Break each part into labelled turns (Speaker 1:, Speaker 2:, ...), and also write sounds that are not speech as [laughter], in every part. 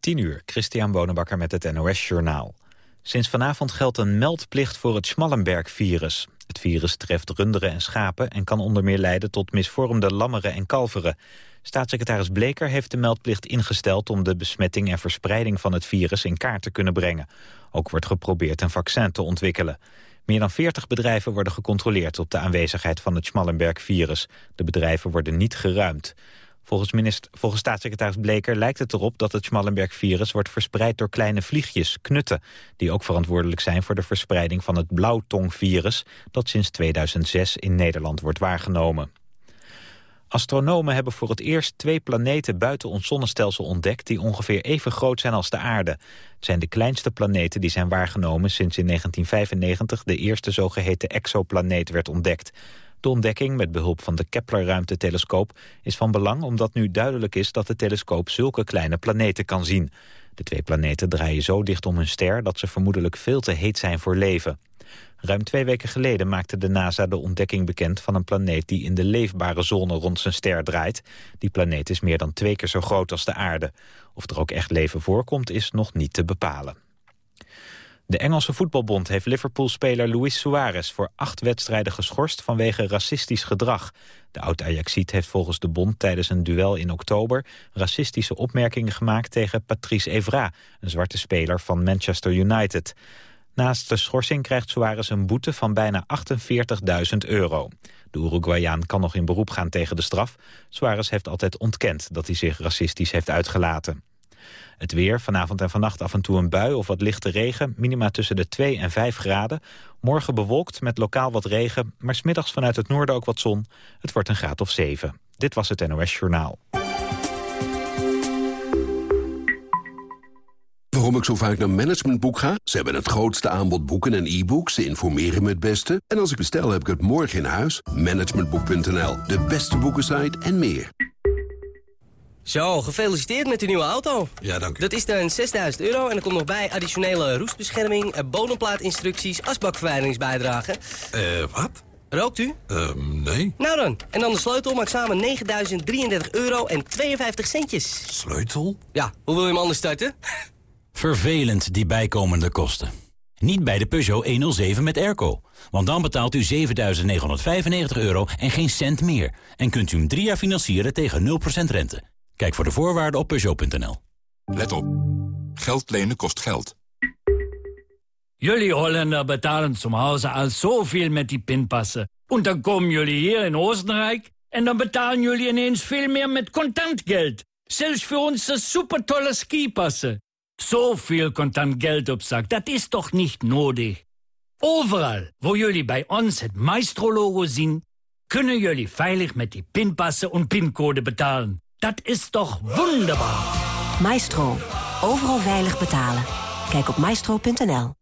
Speaker 1: 10 uur, Christian Bonenbakker met het NOS Journaal. Sinds vanavond geldt een meldplicht voor het Schmallenberg-virus. Het virus treft runderen en schapen en kan onder meer leiden tot misvormde lammeren en kalveren. Staatssecretaris Bleker heeft de meldplicht ingesteld om de besmetting en verspreiding van het virus in kaart te kunnen brengen. Ook wordt geprobeerd een vaccin te ontwikkelen. Meer dan 40 bedrijven worden gecontroleerd op de aanwezigheid van het Schmallenberg-virus. De bedrijven worden niet geruimd. Volgens, minister, volgens staatssecretaris Bleker lijkt het erop dat het Schmallenberg-virus wordt verspreid door kleine vliegjes, knutten, die ook verantwoordelijk zijn voor de verspreiding van het blauwtongvirus dat sinds 2006 in Nederland wordt waargenomen. Astronomen hebben voor het eerst twee planeten buiten ons zonnestelsel ontdekt... die ongeveer even groot zijn als de aarde. Het zijn de kleinste planeten die zijn waargenomen sinds in 1995... de eerste zogeheten exoplaneet werd ontdekt. De ontdekking met behulp van de Kepler-ruimtetelescoop is van belang... omdat nu duidelijk is dat de telescoop zulke kleine planeten kan zien. De twee planeten draaien zo dicht om hun ster... dat ze vermoedelijk veel te heet zijn voor leven. Ruim twee weken geleden maakte de NASA de ontdekking bekend van een planeet die in de leefbare zone rond zijn ster draait. Die planeet is meer dan twee keer zo groot als de aarde. Of er ook echt leven voorkomt is nog niet te bepalen. De Engelse voetbalbond heeft Liverpool-speler Luis Suarez voor acht wedstrijden geschorst vanwege racistisch gedrag. De oud-Ajaxiet heeft volgens de bond tijdens een duel in oktober racistische opmerkingen gemaakt tegen Patrice Evra, een zwarte speler van Manchester United. Naast de schorsing krijgt Suarez een boete van bijna 48.000 euro. De Uruguayaan kan nog in beroep gaan tegen de straf. Suarez heeft altijd ontkend dat hij zich racistisch heeft uitgelaten. Het weer, vanavond en vannacht af en toe een bui of wat lichte regen. Minima tussen de 2 en 5 graden. Morgen bewolkt met lokaal wat regen, maar smiddags vanuit het noorden ook wat zon. Het wordt een graad of 7. Dit was het NOS Journaal.
Speaker 2: Waarom ik zo vaak naar Managementboek ga? Ze hebben het grootste aanbod boeken en e-books. Ze informeren me het beste. En als ik bestel, heb ik het morgen in huis. Managementboek.nl, de beste boekensite en meer.
Speaker 3: Zo, gefeliciteerd met uw nieuwe auto.
Speaker 4: Ja, dank u.
Speaker 3: Dat is dan 6000 euro en er komt nog bij additionele roestbescherming, eh, bodemplaatinstructies, asbakverwijderingsbijdrage.
Speaker 4: Eh, wat?
Speaker 3: Rookt u?
Speaker 4: Ehm, nee.
Speaker 3: Nou dan, en dan de sleutel maakt samen 9033 euro en 52 centjes.
Speaker 4: Sleutel?
Speaker 3: Ja, hoe wil je hem anders starten?
Speaker 5: Vervelend, die bijkomende kosten. Niet bij de Peugeot 107 met airco. Want dan betaalt u 7.995 euro en geen cent meer. En kunt u hem drie jaar financieren tegen 0% rente. Kijk voor de voorwaarden op Peugeot.nl.
Speaker 4: Let op. Geld lenen kost geld.
Speaker 6: Jullie Holländer betalen zum Hause al zoveel met die pinpassen. En dan komen jullie hier in Oostenrijk... en dan betalen jullie ineens veel meer met contant geld. Zelfs voor onze supertolle skipassen. Zoveel contant geld op zak, dat is toch niet nodig? Overal, waar jullie bij ons het Maestro-logo zien... kunnen jullie veilig met die pinpassen en pincode betalen. Dat is toch wonderbaar?
Speaker 7: Maestro. Overal veilig betalen. Kijk op maestro.nl.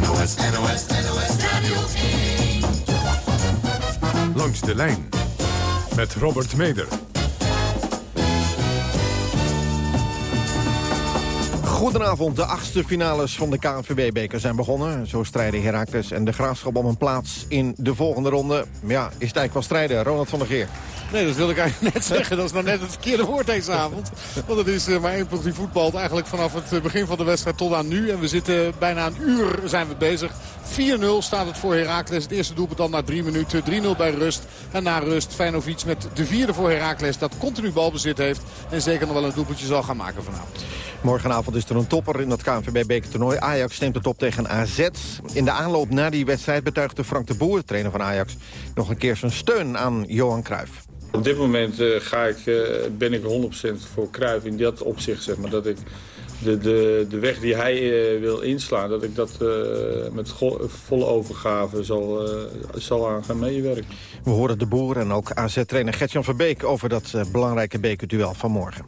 Speaker 8: NOS, NOS, NOS Radio 1.
Speaker 9: Langs de lijn met Robert Meder.
Speaker 10: Goedenavond, de achtste finales van de KNVB-beker zijn begonnen. Zo strijden Heracles en de Graafschap om een plaats in de volgende ronde. Ja, is het eigenlijk wel strijden, Ronald van der Geer?
Speaker 11: Nee, dat wil ik eigenlijk [laughs] net zeggen. Dat is nou net het verkeerde woord deze avond. Want het is eh, maar één ploeg die voetbalt eigenlijk vanaf het eh, begin van de wedstrijd tot aan nu. En we zitten bijna een uur zijn we bezig. 4-0 staat het voor Heracles. Het eerste doelpunt dan na drie minuten. 3-0 bij rust. En na rust Feyenoord met de vierde voor Heracles. Dat continu balbezit heeft. En zeker nog wel een doelpuntje zal gaan maken vanavond.
Speaker 10: Morgenavond is er een topper in dat KNVB-bekertoernooi. Ajax stemt het op tegen AZ. In de aanloop naar die wedstrijd betuigde Frank de Boer, trainer van Ajax... nog een keer zijn steun aan Johan Cruijff.
Speaker 12: Op dit moment uh, ga ik, uh, ben ik 100% voor Cruijff in dat opzicht. Zeg maar, dat ik de, de, de weg die hij uh, wil inslaan, dat ik dat met volle overgave zal, zal aan gaan meewerken.
Speaker 10: We horen de boer en ook AZ-trainer Gertjan Verbeek over dat belangrijke bekerduel van morgen.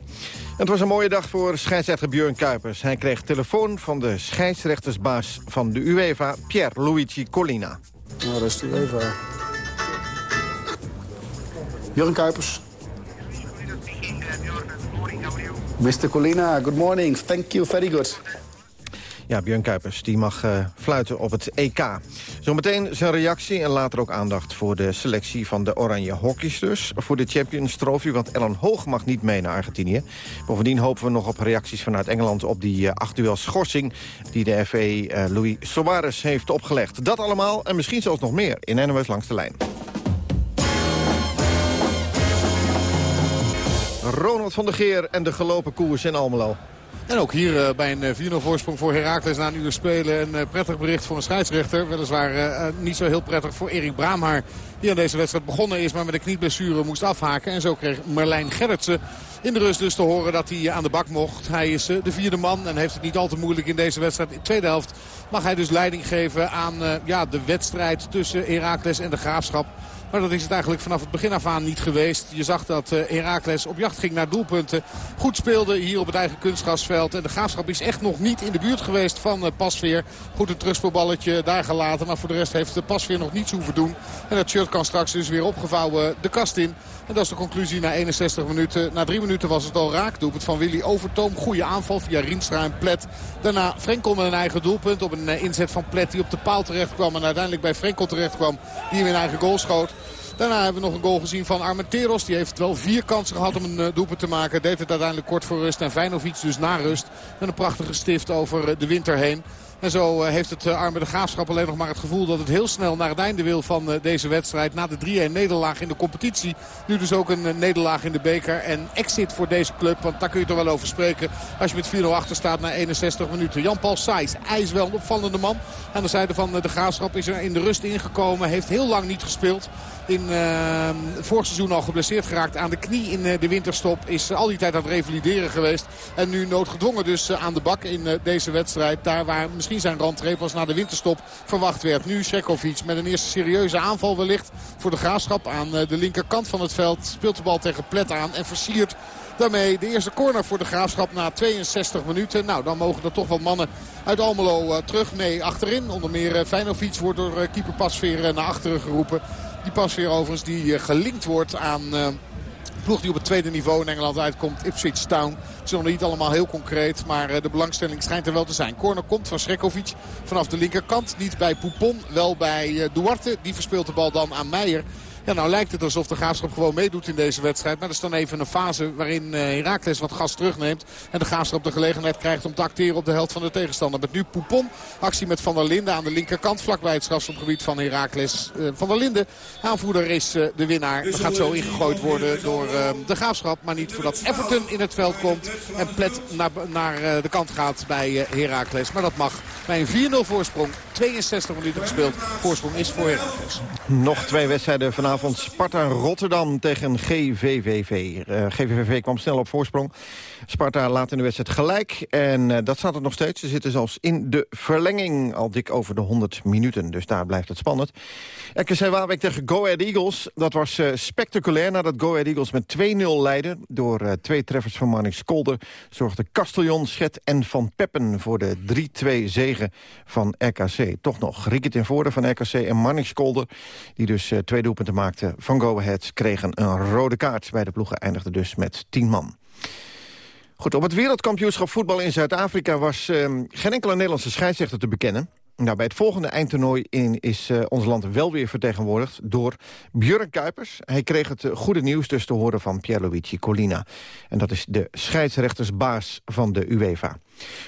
Speaker 10: Het was een mooie dag voor scheidsrechter Björn Kuipers. Hij kreeg telefoon van de scheidsrechtersbaas van de UEFA, Pierre Luigi Collina.
Speaker 13: Nou, dat is de UEFA. Björn Kuipers. Mr. Colina, good morning. Thank you, very good.
Speaker 10: Ja, Björn Kuipers die mag uh, fluiten op het EK. Zometeen zijn reactie en later ook aandacht voor de selectie van de Oranje Hockeysters. Voor de Champions Trophy, want Ellen Hoog mag niet mee naar Argentinië. Bovendien hopen we nog op reacties vanuit Engeland op die uh, acht duel schorsing... die de FA uh, Louis Soares heeft opgelegd. Dat allemaal en misschien zelfs nog meer in NOS Langs de Lijn. Ronald van der Geer en de gelopen koers in Almelo.
Speaker 11: En ook hier uh, bij een 4-0 voorsprong voor Heracles na een uur spelen. Een uh, prettig bericht voor een scheidsrechter. Weliswaar niet zo heel prettig voor Erik Braamhaar. Die aan deze wedstrijd begonnen is, maar met een knieblessure moest afhaken. En zo kreeg Merlijn Gerritsen in de rust dus te horen dat hij aan de bak mocht. Hij is de vierde man en heeft het niet al te moeilijk in deze wedstrijd. In de tweede helft mag hij dus leiding geven aan ja, de wedstrijd tussen Heracles en de Graafschap. Maar dat is het eigenlijk vanaf het begin af aan niet geweest. Je zag dat uh, Heracles op jacht ging naar doelpunten. Goed speelde hier op het eigen kunstgrasveld. En de Graafschap is echt nog niet in de buurt geweest van uh, Pasveer. Goed een terugspeelballetje daar gelaten. Maar voor de rest heeft Pasveer nog niets hoeven doen. En dat shirt kan straks dus weer opgevouwen de kast in. En dat is de conclusie na 61 minuten. Na drie minuten was het al raak. Doelpunt van Willy Overtoom. Goede aanval via Rienstra en Plet. Daarna Frenkel met een eigen doelpunt. Op een inzet van Plet die op de paal terecht kwam. En uiteindelijk bij Frenkel terecht kwam. Die hem in eigen goal schoot. Daarna hebben we nog een goal gezien van Armenteros. Die heeft wel vier kansen gehad om een doelpunt te maken. Deed het uiteindelijk kort voor rust. En Vijnovic dus na rust. Met een prachtige stift over de winter heen. En zo heeft het arme de Graafschap alleen nog maar het gevoel dat het heel snel naar het einde wil van deze wedstrijd. Na de 3-1 nederlaag in de competitie. Nu dus ook een nederlaag in de beker. En exit voor deze club. Want daar kun je toch wel over spreken. Als je met 4-0 achter staat na 61 minuten. Jan-Paul Sijs, hij is wel een opvallende man. Aan de zijde van de Graafschap is er in de rust ingekomen. Heeft heel lang niet gespeeld. In uh, vorig seizoen al geblesseerd geraakt aan de knie in uh, de winterstop. Is al die tijd aan het revalideren geweest. En nu noodgedwongen dus uh, aan de bak in deze wedstrijd. Daar waar misschien zijn randtreep was na de winterstop verwacht werd. Nu Sekovic met een eerste serieuze aanval wellicht voor de graafschap aan de linkerkant van het veld. Speelt de bal tegen Plet aan en versiert daarmee de eerste corner voor de Graafschap na 62 minuten. Nou, dan mogen er toch wel mannen uit Almelo terug. Nee, achterin. Onder meer uh, wordt door keeper Pasveer naar achteren geroepen. Die Pasveer overigens die gelinkt wordt aan ploeg die op het tweede niveau in Engeland uitkomt. Ipswich Town. Het is nog niet allemaal heel concreet. Maar de belangstelling schijnt er wel te zijn. Corner komt van Srekovic vanaf de linkerkant. Niet bij Poupon, wel bij Duarte. Die verspeelt de bal dan aan Meijer. Ja, nou lijkt het alsof de Graafschap gewoon meedoet in deze wedstrijd. Maar dat is dan even een fase waarin Heracles wat gas terugneemt. En de Graafschap de gelegenheid krijgt om te acteren op de helft van de tegenstander. Met nu Poupon. Actie met Van der Linden aan de linkerkant. Vlakbij het strafschopgebied van Heracles. Van der Linden, aanvoerder, is de winnaar. Gaat zo ingegooid worden door de Graafschap. Maar niet voordat Everton in het veld komt. En Plet naar, naar de kant gaat bij Heracles. Maar dat mag bij een 4-0 voorsprong. 62 minuten gespeeld. Voorsprong is voor Heracles.
Speaker 10: Nog twee wedstrijden vanavond. Sparta Rotterdam tegen GVVV. GVVV kwam snel op voorsprong. Sparta laat in de wedstrijd gelijk. En uh, dat staat er nog steeds. Ze zitten zelfs in de verlenging al dik over de 100 minuten. Dus daar blijft het spannend. RKC Waalwijk tegen Go Ahead Eagles. Dat was uh, spectaculair nadat Go Ahead Eagles met 2-0 leidde. Door twee treffers van Marnix Kolder zorgde Castellon, Schet en Van Peppen... voor de 3-2 zegen van RKC. Toch nog Rieket in voorde van RKC en Marnix Kolder... die dus twee doelpunten maakten van Go Ahead... kregen een rode kaart. Beide ploegen eindigden dus met 10 man. Goed, op het wereldkampioenschap voetbal in Zuid-Afrika... was uh, geen enkele Nederlandse scheidsrechter te bekennen. Nou, bij het volgende eindtoernooi in is uh, ons land wel weer vertegenwoordigd... door Björn Kuipers. Hij kreeg het goede nieuws dus te horen van Pierluigi Collina. En dat is de scheidsrechtersbaas van de UEFA.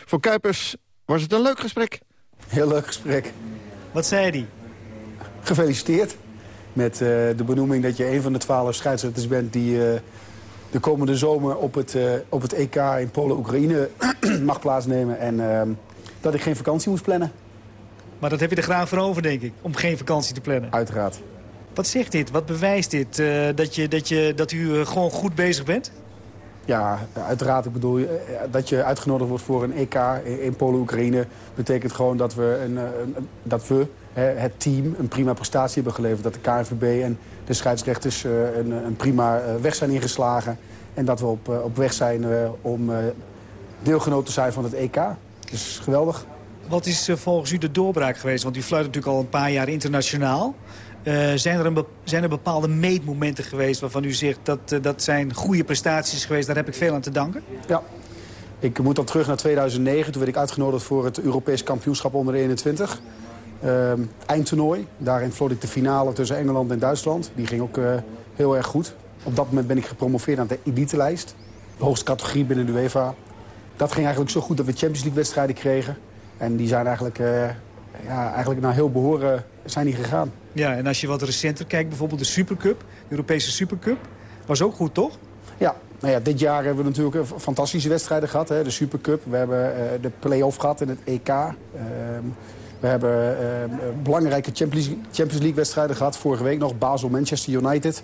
Speaker 10: Voor Kuipers was het een leuk gesprek.
Speaker 13: Heel leuk gesprek.
Speaker 14: Wat zei hij?
Speaker 13: Gefeliciteerd met uh, de benoeming dat je een van de twaalf scheidsrechters bent... die uh, de komende zomer op het, uh, op het EK in Polen-Oekraïne [clears throat] mag plaatsnemen. En ehm, dat ik geen vakantie moest plannen.
Speaker 14: Maar dat heb je er graag voor over, denk ik, om geen vakantie te plannen.
Speaker 13: Uiteraard.
Speaker 14: Wat zegt dit? Wat bewijst dit? dat, je, dat, je, dat u gewoon goed bezig bent?
Speaker 13: Ja, uiteraard. Ik bedoel, dat je uitgenodigd wordt voor een EK in, Polen-Oekraïne... betekent gewoon dat we, een, een, dat we het team een prima prestatie hebben geleverd. Dat de KNVB en de scheidsrechters een, een prima weg zijn ingeslagen. En dat we op, op weg zijn om deelgenoot te zijn van het EK. Dus geweldig.
Speaker 14: Wat is volgens u de doorbraak geweest? Want u fluit natuurlijk al een paar jaar internationaal. Uh, zijn, er een zijn er bepaalde meetmomenten geweest waarvan u zegt... dat, uh, dat zijn goede prestaties geweest, daar heb ik veel aan te danken?
Speaker 13: Ja, Ik moet dan terug naar 2009. Toen werd ik uitgenodigd voor het Europees kampioenschap onder 21. Ehm, eindtoernooi. Daarin vloot ik de finale tussen Engeland en Duitsland. Die ging ook uh, heel erg goed. Op dat moment ben ik gepromoveerd naar de elite-lijst. De hoogste categorie binnen de UEFA. Dat ging eigenlijk zo goed dat we Champions League wedstrijden kregen. En die zijn eigenlijk, ja, eigenlijk naar heel behoren zijn die gegaan.
Speaker 14: Ja, en als je wat recenter kijkt, bijvoorbeeld de Supercup, de Europese Supercup, was ook goed, toch?
Speaker 13: Ja, nou ja, dit jaar hebben we natuurlijk fantastische wedstrijden gehad. Hè? De Supercup, we hebben uh, de play-off gehad in het EK. Uh, we hebben uh, belangrijke Champions League wedstrijden gehad. Vorige week nog Basel, Manchester United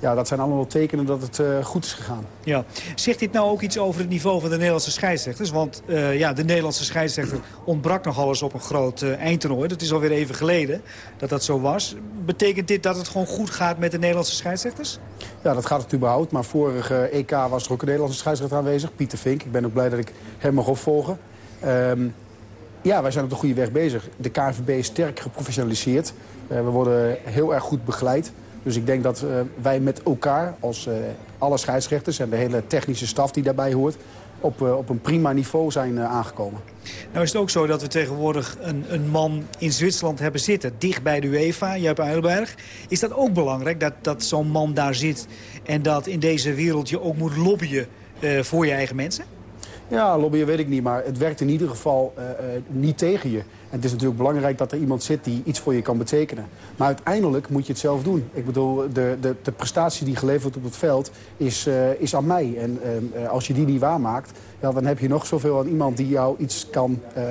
Speaker 13: ja, dat zijn allemaal tekenen dat het uh, goed is gegaan.
Speaker 14: Ja. Zegt dit nou ook iets over het niveau van de Nederlandse scheidsrechters? Want uh, ja, de Nederlandse scheidsrechter ontbrak nogal eens op een groot uh, eindtoernooi. Dat is alweer even geleden dat dat zo was. Betekent dit dat het gewoon goed gaat met de Nederlandse scheidsrechters?
Speaker 13: Ja, dat gaat het überhaupt. Maar vorige EK was er ook een Nederlandse scheidsrechter aanwezig. Pieter Vink. Ik ben ook blij dat ik hem mag opvolgen. Um, ja, wij zijn op de goede weg bezig. De KNVB is sterk geprofessionaliseerd. we worden heel erg goed begeleid. Dus ik denk dat uh, wij met elkaar, als uh, alle scheidsrechters en de hele technische staf die daarbij hoort, op, uh, op een prima niveau zijn aangekomen.
Speaker 14: Nou is het ook zo dat we tegenwoordig een, een man in Zwitserland hebben zitten, dicht bij de UEFA, Juip Eilberg. Is dat ook belangrijk, dat, dat zo'n man daar zit en dat in deze wereld je ook moet lobbyen voor je eigen mensen?
Speaker 13: Ja, lobbyen weet ik niet, maar het werkt in ieder geval niet tegen je. En het is natuurlijk belangrijk dat er iemand zit die iets voor je kan betekenen. Maar uiteindelijk moet je het zelf doen. Ik bedoel, de, de, de prestatie die geleverd wordt op het veld is, uh, is aan mij. En uh, als je die niet waarmaakt, ja, dan heb je nog zoveel aan iemand die jou iets kan uh,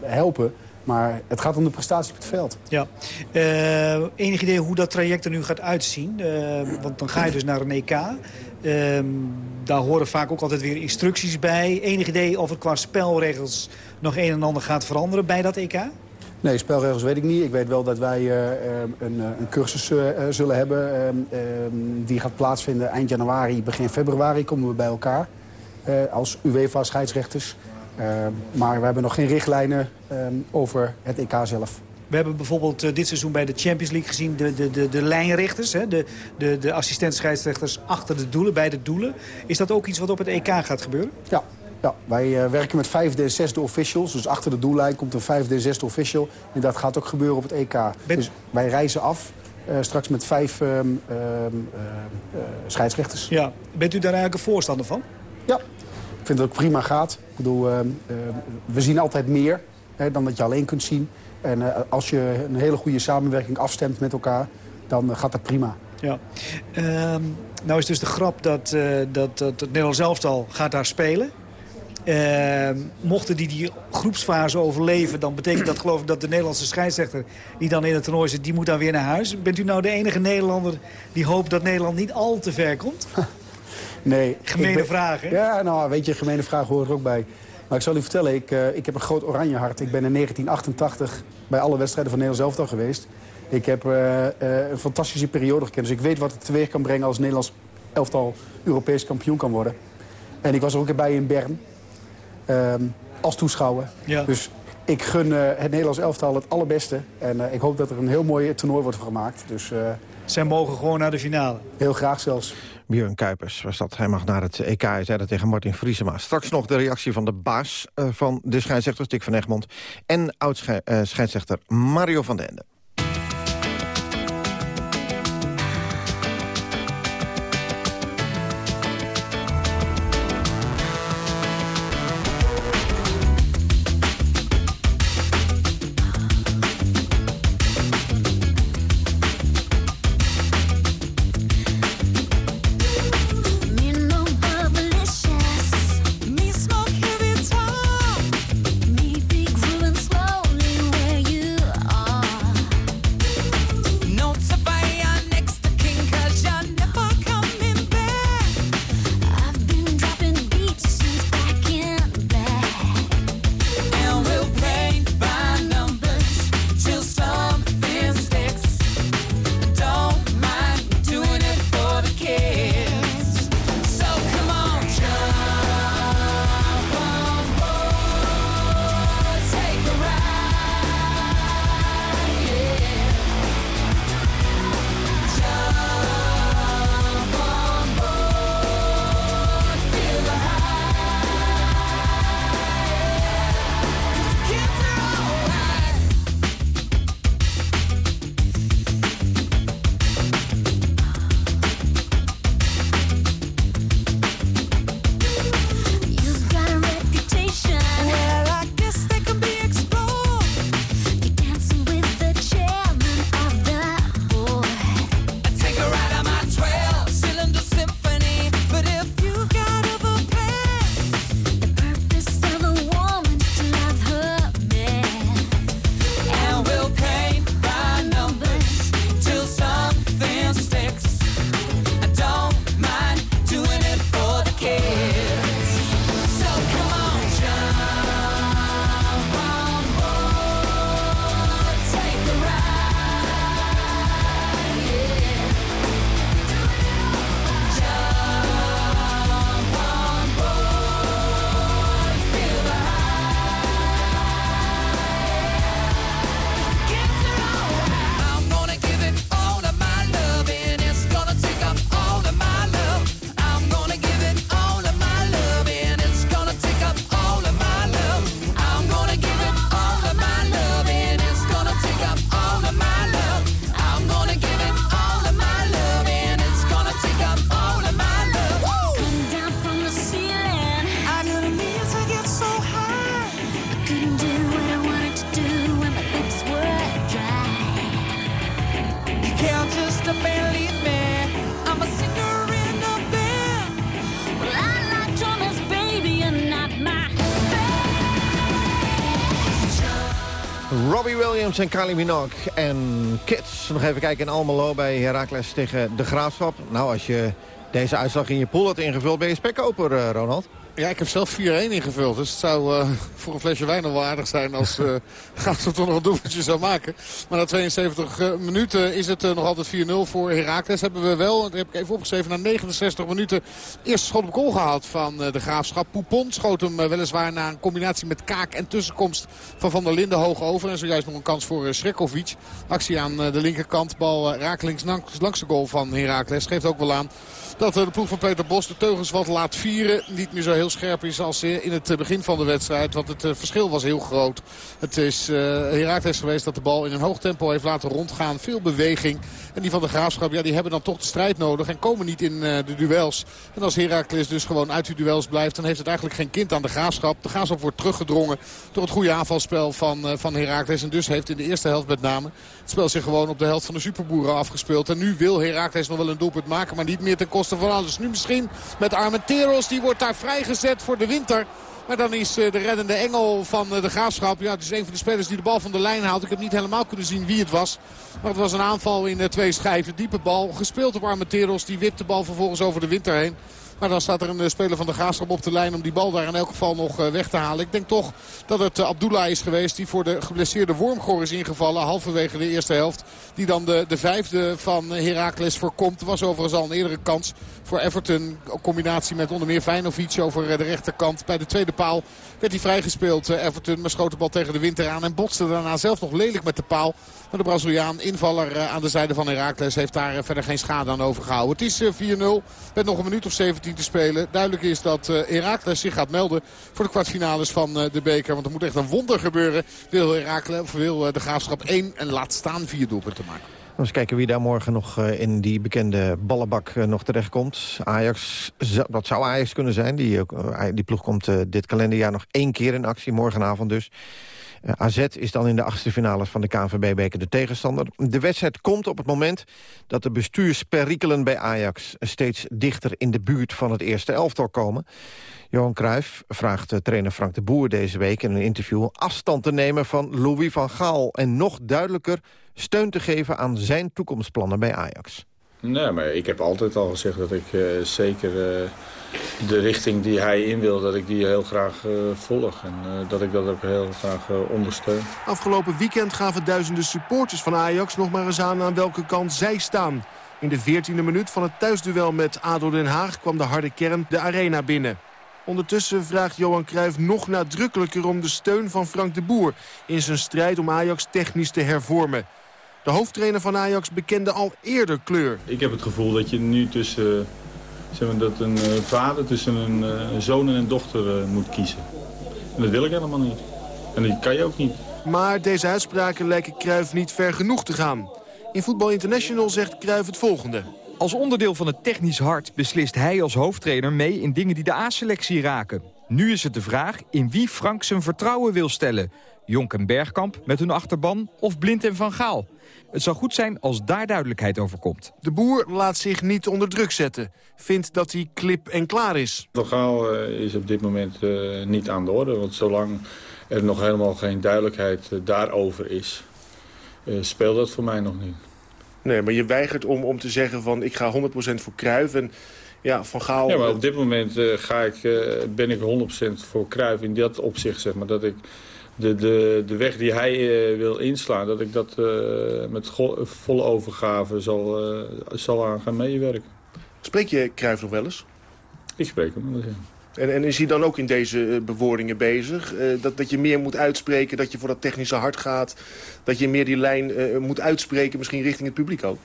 Speaker 13: helpen. Maar het gaat om de prestatie op het veld.
Speaker 14: Ja. Enig idee hoe dat traject er nu gaat uitzien? Want dan ga je dus naar een EK. Uh, daar horen vaak ook altijd weer instructies bij. Enig idee of het qua spelregels nog een en ander gaat veranderen bij dat EK?
Speaker 13: Nee, spelregels weet ik niet. Ik weet wel dat wij uh, een, een, cursus uh, zullen hebben. Uh, die gaat plaatsvinden eind januari, begin februari komen we bij elkaar. als UEFA-scheidsrechters. maar we hebben nog geen richtlijnen over het EK zelf.
Speaker 14: We hebben bijvoorbeeld uh, dit seizoen bij de Champions League gezien... de, de, de, de lijnrechters, hè, de, de, de assistent-scheidsrechters achter de doelen, bij de doelen. Is dat ook iets wat op het EK gaat gebeuren?
Speaker 13: Ja, ja, wij uh, werken met vijfde en zesde officials. Dus achter de doellijn komt een vijfde en zesde official. En dat gaat ook gebeuren op het EK. Ben... Dus wij reizen af uh, straks met vijf uh, scheidsrechters.
Speaker 14: Ja. Bent u daar eigenlijk een voorstander van?
Speaker 13: Ja, ik vind dat het ook prima gaat. Ik bedoel, ehm, we zien altijd meer hè, dan dat je alleen kunt zien. En als je een hele goede samenwerking afstemt met elkaar, dan gaat dat prima.
Speaker 14: Ja. Ehm, nou is dus de grap dat, dat, dat het Nederlands elftal gaat daar spelen. Uh, mochten die die groepsfase overleven... dan betekent dat geloof ik dat de Nederlandse scheidsrechter... die dan in het toernooi zit, die moet dan weer naar huis. Bent u nou de enige Nederlander die hoopt dat Nederland niet al te ver komt? [laughs]
Speaker 13: Nee.
Speaker 14: Gemene ben, vraag, hè?
Speaker 13: Ja, nou, weet je, gemene vraag hoort er ook bij. Maar ik zal u vertellen, ik, uh, ik heb een groot oranje hart. Ik ben in 1988 bij alle wedstrijden van Nederland zelf geweest. Ik heb uh, uh, een fantastische periode gekend. Dus ik weet wat het teweeg kan brengen als Nederlands elftal Europees kampioen kan worden. En ik was er ook bij in Bern. Um, als toeschouwer.
Speaker 14: Ja.
Speaker 13: Dus ik gun uh, het Nederlands elftal het allerbeste. En uh, ik hoop dat er een heel mooi toernooi wordt gemaakt. Dus, uh,
Speaker 14: Zij mogen gewoon naar de finale.
Speaker 13: Heel graag zelfs.
Speaker 10: Björn Kuipers was dat. Hij mag naar het EK. Hij zei dat tegen Martin Vriesema. Straks nog de reactie van de baas van de scheidsrechter, Dick van Egmond. En oud-scheidsrechter Mario van den Ende. En Kylie Minogue en Kids. Nog even kijken in Almelo bij Heracles tegen de Graafschap. Nou, als je deze uitslag in je pool had ingevuld, ben je spekkoper, uh, Ronald.
Speaker 11: Ja, ik heb zelf 4-1 ingevuld. Dus het zou uh, voor een flesje wijn nog wel aardig zijn als [laughs] uh, toch nog een doelpuntje zou maken. Maar na 72 uh, minuten is het nog altijd 4-0 voor Heracles. Hebben we wel, dat heb ik even opgeschreven, na 69 minuten eerste schot op goal gehad van de Graafschap. Poupon schoot hem weliswaar na een combinatie met Kaak en tussenkomst van Van der Linden hoog over. En zojuist nog een kans voor Srekovic. Actie aan de linkerkant, bal rakelings langs de goal van Heracles. Geeft ook wel aan dat de ploeg van Peter Bos de teugels wat laat vieren. Niet meer zo heel scherp is als in het begin van de wedstrijd. Het verschil was heel groot. Het is uh, Herakles geweest dat de bal in een hoog tempo heeft laten rondgaan. Veel beweging. En die van de Graafschap, ja, die hebben dan toch de strijd nodig. En komen niet in uh, de duels. En als Herakles dus gewoon uit die duels blijft... dan heeft het eigenlijk geen kind aan de Graafschap. De Graafschap wordt teruggedrongen door het goede aanvalspel van, uh, van Herakles. En dus heeft in de eerste helft met name het spel zich gewoon op de helft van de superboeren afgespeeld. En nu wil Herakles nog wel een doelpunt maken. Maar niet meer ten koste van alles. Nu misschien met Armenteros. Die wordt daar vrijgezet voor de winter. Maar dan is de reddende engel van de Graafschap. Ja, het is een van de spelers die de bal van de lijn haalt. Ik heb niet helemaal kunnen zien wie het was. Maar het was een aanval in twee schijven. Diepe bal. Gespeeld op Armenteros. Die wipt de bal vervolgens over de winter heen. Maar dan staat er een speler van de Graafschap op de lijn om die bal daar in elk geval nog weg te halen. Ik denk toch dat het Abdullah is geweest die voor de geblesseerde Wormgoor is ingevallen. Halverwege de eerste helft. Die dan de, de vijfde van Heracles voorkomt. was overigens al een eerdere kans voor Everton. Combinatie met onder meer over de rechterkant. Bij de tweede paal werd hij vrijgespeeld. Everton maar schoot de bal tegen de winter aan. En botste daarna zelf nog lelijk met de paal. Maar de Braziliaan, invaller aan de zijde van Heracles, heeft daar verder geen schade aan overgehouden. Het is 4-0 met nog een minuut of 17 te spelen. Duidelijk is dat Heracles zich gaat melden voor de kwartfinales van de beker. Want er moet echt een wonder gebeuren. Wil Heracles, of wil de Graafschap 1 en laat staan vier doelpunten maken.
Speaker 10: Eens kijken wie daar morgen nog in die bekende ballenbak nog terechtkomt. Ajax, dat zou Ajax kunnen zijn. Die, die ploeg komt dit kalenderjaar nog één keer in actie, morgenavond dus. Uh, AZ is dan in de achtste finales van de KNVB-beker de tegenstander. De wedstrijd komt op het moment dat de bestuursperikelen bij Ajax... steeds dichter in de buurt van het eerste elftal komen. Johan Cruijff vraagt uh, trainer Frank de Boer deze week in een interview... afstand te nemen van Louis van Gaal... en nog duidelijker steun te geven aan zijn toekomstplannen bij Ajax.
Speaker 12: Nee, maar ik heb altijd al gezegd dat ik uh, zeker uh, de richting die hij in wil, dat ik die heel graag uh, volg. En dat ik dat ook heel graag ondersteun.
Speaker 15: Afgelopen weekend gaven duizenden supporters van Ajax nog maar eens aan aan welke kant zij staan. In de 14e minuut van het thuisduel met ADO Den Haag kwam de harde kern de arena binnen. Ondertussen vraagt Johan Cruijff nog nadrukkelijker om de steun van Frank de Boer... in zijn strijd om Ajax technisch te hervormen. De hoofdtrainer van Ajax bekende al eerder kleur.
Speaker 12: Ik heb het gevoel dat je nu tussen zeg maar, dat een uh, vader tussen een uh, zoon en een dochter uh, moet kiezen. En dat wil ik helemaal niet. En dat kan je ook niet.
Speaker 15: Maar deze uitspraken lijken Cruijff niet ver genoeg te gaan. In Voetbal International zegt Cruijff het volgende.
Speaker 16: Als onderdeel van het technisch hart beslist hij als hoofdtrainer mee in dingen die de A-selectie raken. Nu is het de vraag in wie Frank zijn vertrouwen wil stellen. Jonk en Bergkamp met hun achterban of Blind en Van Gaal. Het zou goed zijn als daar duidelijkheid over komt.
Speaker 15: De boer laat zich niet onder druk zetten. Vindt dat hij klip en klaar is.
Speaker 12: Van Gaal uh, is op dit moment uh, niet aan de orde. Want zolang er nog helemaal geen duidelijkheid uh, daarover is... speelt dat voor mij nog niet.
Speaker 15: Nee, maar je weigert om, om te zeggen van ik ga 100% voor Cruijff en ja, Van Gaal...
Speaker 12: Ja, maar op dit moment ga ik, ben ik 100% voor Cruijff in dat opzicht, zeg maar. Dat ik de, de, de weg die hij uh, wil inslaan, dat ik dat met volle overgave zal, zal aan gaan meewerken.
Speaker 15: Spreek je Cruijff nog wel eens?
Speaker 12: Ik spreek hem wel eens, ja.
Speaker 15: En, en is hij dan ook in deze bewoordingen bezig? dat, dat je meer moet uitspreken, dat je voor dat technische hart gaat... dat je meer die lijn moet uitspreken, misschien richting het publiek ook?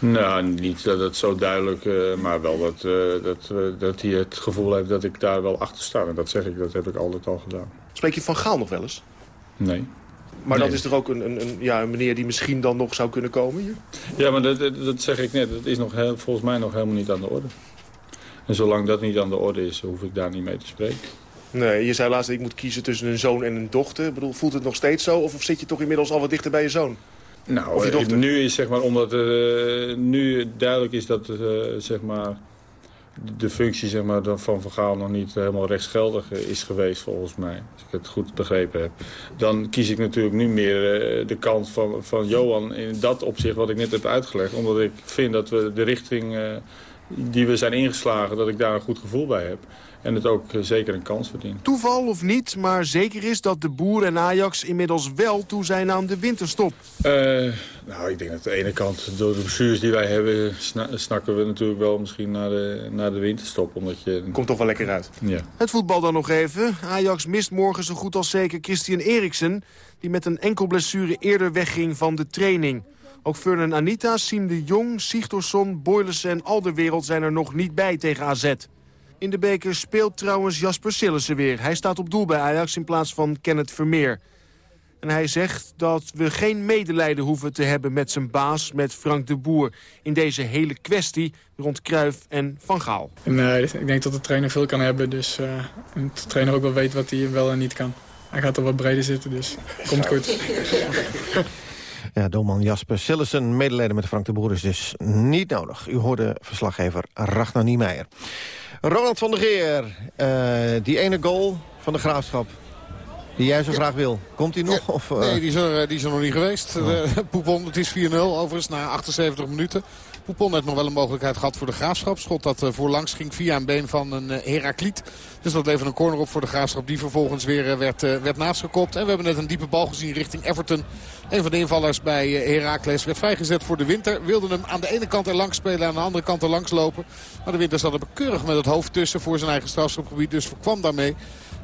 Speaker 12: Nou, niet dat het zo duidelijk, uh, maar wel dat, uh, dat, uh, dat hij het gevoel heeft dat ik daar wel achter sta. En dat zeg ik, dat heb ik altijd al gedaan.
Speaker 15: Spreek je van Gaal nog wel eens?
Speaker 12: Nee.
Speaker 15: Maar
Speaker 12: nee.
Speaker 15: dat is toch ook een, een, een, ja, een meneer die misschien dan nog zou kunnen komen hier?
Speaker 12: Ja, maar dat, dat zeg ik net. Dat is nog heel, volgens mij nog helemaal niet aan de orde. En zolang dat niet aan de orde is, hoef ik daar niet mee te spreken.
Speaker 15: Nee, je zei laatst, ik moet kiezen tussen een zoon en een dochter. Ik bedoel, voelt het nog steeds zo? Of zit je toch inmiddels al wat dichter bij je zoon?
Speaker 12: Nou, nu is zeg maar, omdat uh, nu duidelijk is dat uh, zeg maar, de functie zeg maar, van Van Gaal nog niet helemaal rechtsgeldig is geweest volgens mij. Als ik het goed begrepen heb. Dan kies ik natuurlijk nu meer de kant van, van Johan in dat opzicht wat ik net heb uitgelegd. Omdat ik vind dat we de richting die we zijn ingeslagen, dat ik daar een goed gevoel bij heb. En het ook eh, zeker een kans verdient.
Speaker 15: Toeval of niet, maar zeker is dat de Boer en Ajax inmiddels wel toe zijn aan de winterstop.
Speaker 12: Uh, nou, ik denk dat de ene kant, door de bestuurs die wij hebben, snakken we natuurlijk wel misschien naar de, naar de winterstop. Omdat je...
Speaker 15: Komt toch wel lekker uit.
Speaker 12: Ja.
Speaker 15: Het voetbal dan nog even. Ajax mist morgen zo goed als zeker Christian Eriksen, die met een enkel blessure eerder wegging van de training. Ook Fernand Anita, Siem de Jong, Sigtorsson, Boylissen en Alderwereld zijn er nog niet bij tegen AZ. In de beker speelt trouwens Jasper Sillissen weer. Hij staat op doel bij Ajax in plaats van Kenneth Vermeer. En hij zegt dat we geen medelijden hoeven te hebben met zijn baas, met Frank de Boer... in deze hele kwestie rond Kruif en Van Gaal.
Speaker 17: Nee, ik denk dat de trainer veel kan hebben. Dus uh, de trainer ook wel weet wat hij wel en niet kan. Hij gaat er wat breder zitten, dus komt goed. [laughs]
Speaker 10: Ja, doelman Jasper Sillessen, medelijden met Frank de Boer is dus niet nodig. U hoorde verslaggever Ragnar Niemeyer. Ronald van der Geer, uh, die ene goal van de Graafschap. Die jij zo graag wil. Komt hij nog? Of, uh...
Speaker 11: Nee, die is, er, die is er nog niet geweest. Oh. [laughs] Poepon, het is 4-0 overigens na 78 minuten. Poupon heeft nog wel een mogelijkheid gehad voor de Graafschap. Schot dat uh, voorlangs ging via een been van een uh, Herakliet. Dus dat levert een corner op voor de Graafschap. Die vervolgens weer werd, werd naastgekopt. En we hebben net een diepe bal gezien richting Everton. Een van de invallers bij Herakles werd vrijgezet voor de winter. Wilde hem aan de ene kant er langs spelen. Aan de andere kant er langs lopen. Maar de winter zat er keurig met het hoofd tussen voor zijn eigen strafschopgebied. Dus kwam daarmee.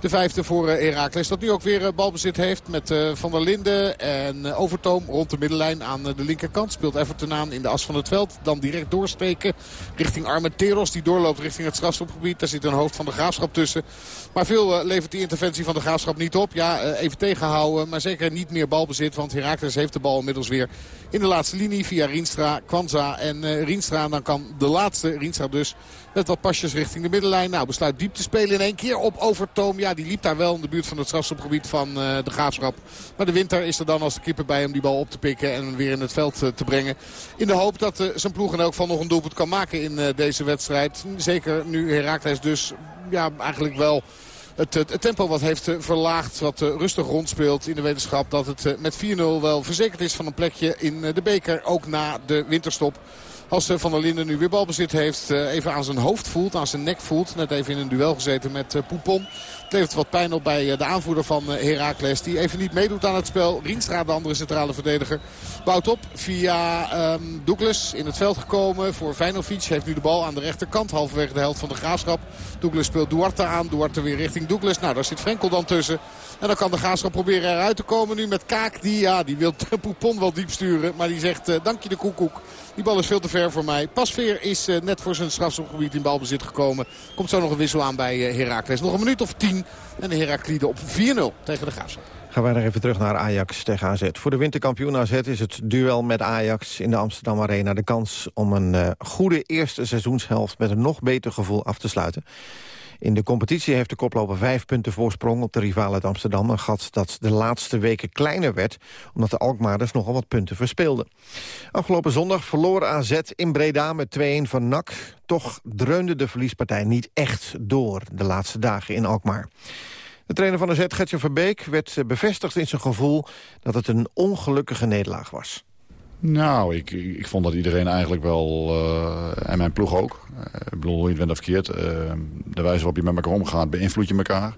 Speaker 11: De vijfde voor Herakles. Dat nu ook weer balbezit heeft met Van der Linden en Overtoom rond de middenlijn aan de linkerkant. Speelt Everton aan in de as van het veld. Dan direct doorsteken richting Armenteros. Die doorloopt richting het strafschopgebied. Daar zit een hoofd van de graafschap tussen. Maar veel levert die interventie van de graafschap niet op. Ja, even tegenhouden. Maar zeker niet meer balbezit. Want Herakles heeft de bal inmiddels weer in de laatste linie. Via Rienstra, Kwanza en Rienstra. En dan kan de laatste, Rienstra dus, met wat pasjes richting de middenlijn. Nou, besluit diep te spelen in één keer op Overtoom. Ja, die liep daar wel in de buurt van het strafschopgebied van de Graafschap. Maar de winter is er dan als de keeper bij hem die bal op te pikken en weer in het veld te brengen. In de hoop dat zijn ploeg in elk geval nog een doelpunt kan maken in deze wedstrijd. Zeker nu Herakles dus ja, eigenlijk wel... Het, het, tempo wat heeft verlaagd, wat rustig rondspeelt in de wetenschap... dat het met 4-0 wel verzekerd is van een plekje in de beker, ook na de winterstop. Als Van der Linden nu weer balbezit heeft. Even aan zijn hoofd voelt, aan zijn nek voelt. Net even in een duel gezeten met Poupon. Het levert wat pijn op bij de aanvoerder van Heracles. Die even niet meedoet aan het spel. Rienstra, de andere centrale verdediger, bouwt op via um, Douglas. In het veld gekomen voor Vijnovic. Heeft nu de bal aan de rechterkant. Halverwege de helft van de graafschap. Douglas speelt Duarte aan. Duarte weer richting Douglas. Nou, daar zit Frenkel dan tussen. En dan kan de graafschap proberen eruit te komen. Nu met Kaak. Die, ja, die wil [laughs] Poupon wel diep sturen. Maar die zegt, uh, dank je de koekoek. Die bal is veel te ver voor mij. Pasveer is uh, net voor zijn strafschopgebied in balbezit gekomen. Komt zo nog een wissel aan bij uh. Nog een minuut of tien. En de Heraklide op 4-0 tegen de Graafschap.
Speaker 10: Gaan wij nog even terug naar Ajax tegen AZ. Voor de winterkampioen AZ is het duel met Ajax in de Amsterdam Arena... de kans om een uh, goede eerste seizoenshelft met een nog beter gevoel af te sluiten. In de competitie heeft de koploper vijf punten voorsprong op de rival uit Amsterdam. Een gat dat de laatste weken kleiner werd, omdat de Alkmaarders nogal wat punten verspeelden. Afgelopen zondag verloor AZ in Breda met 2-1 van NAC. Toch dreunde de verliespartij niet echt door de laatste dagen in Alkmaar. De trainer van AZ, Gertje Verbeek, werd bevestigd in zijn gevoel dat het een ongelukkige nederlaag was.
Speaker 18: Nou, ik, ik vond dat iedereen eigenlijk wel, uh, en mijn ploeg ook. Uh, ik bedoel, niet bent of verkeerd. Uh, de wijze waarop je met elkaar omgaat, beïnvloed je elkaar.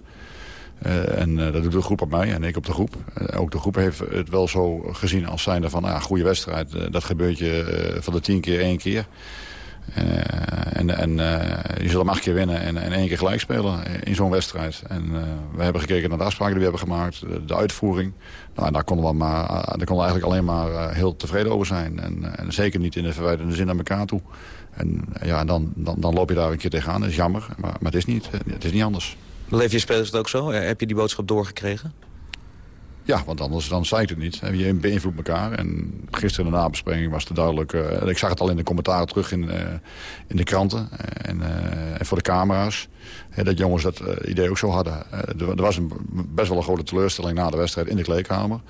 Speaker 18: en dat doet de groep op mij en ik op de groep. ook de groep heeft het wel zo gezien als zijnde van, nou, goede wedstrijd. dat gebeurt je van de tien keer één keer. en en je zult hem acht keer winnen en, en één keer gelijk spelen in zo'n wedstrijd. En we hebben gekeken naar de afspraken die we hebben gemaakt, de uitvoering. Nou, daar konden we, maar, daar konden we eigenlijk alleen maar heel tevreden over zijn. En, en zeker niet in de verwijderde zin naar elkaar toe. En ja, dan, dan, dan loop je daar een keer tegenaan. Dat is jammer, maar, maar het, is niet, het is niet anders.
Speaker 1: Leef je spelers het ook zo? Heb je die boodschap doorgekregen?
Speaker 18: Ja, want anders dan zei ik het niet. Je beïnvloedt elkaar. En gisteren in de nabespreking was het duidelijk... Uh, ik zag het al in de commentaren terug in, uh, in de kranten en, uh, en voor de camera's. dat jongens dat idee ook zo hadden. Er, er, was een, best wel een grote teleurstelling na de wedstrijd in de kleedkamer.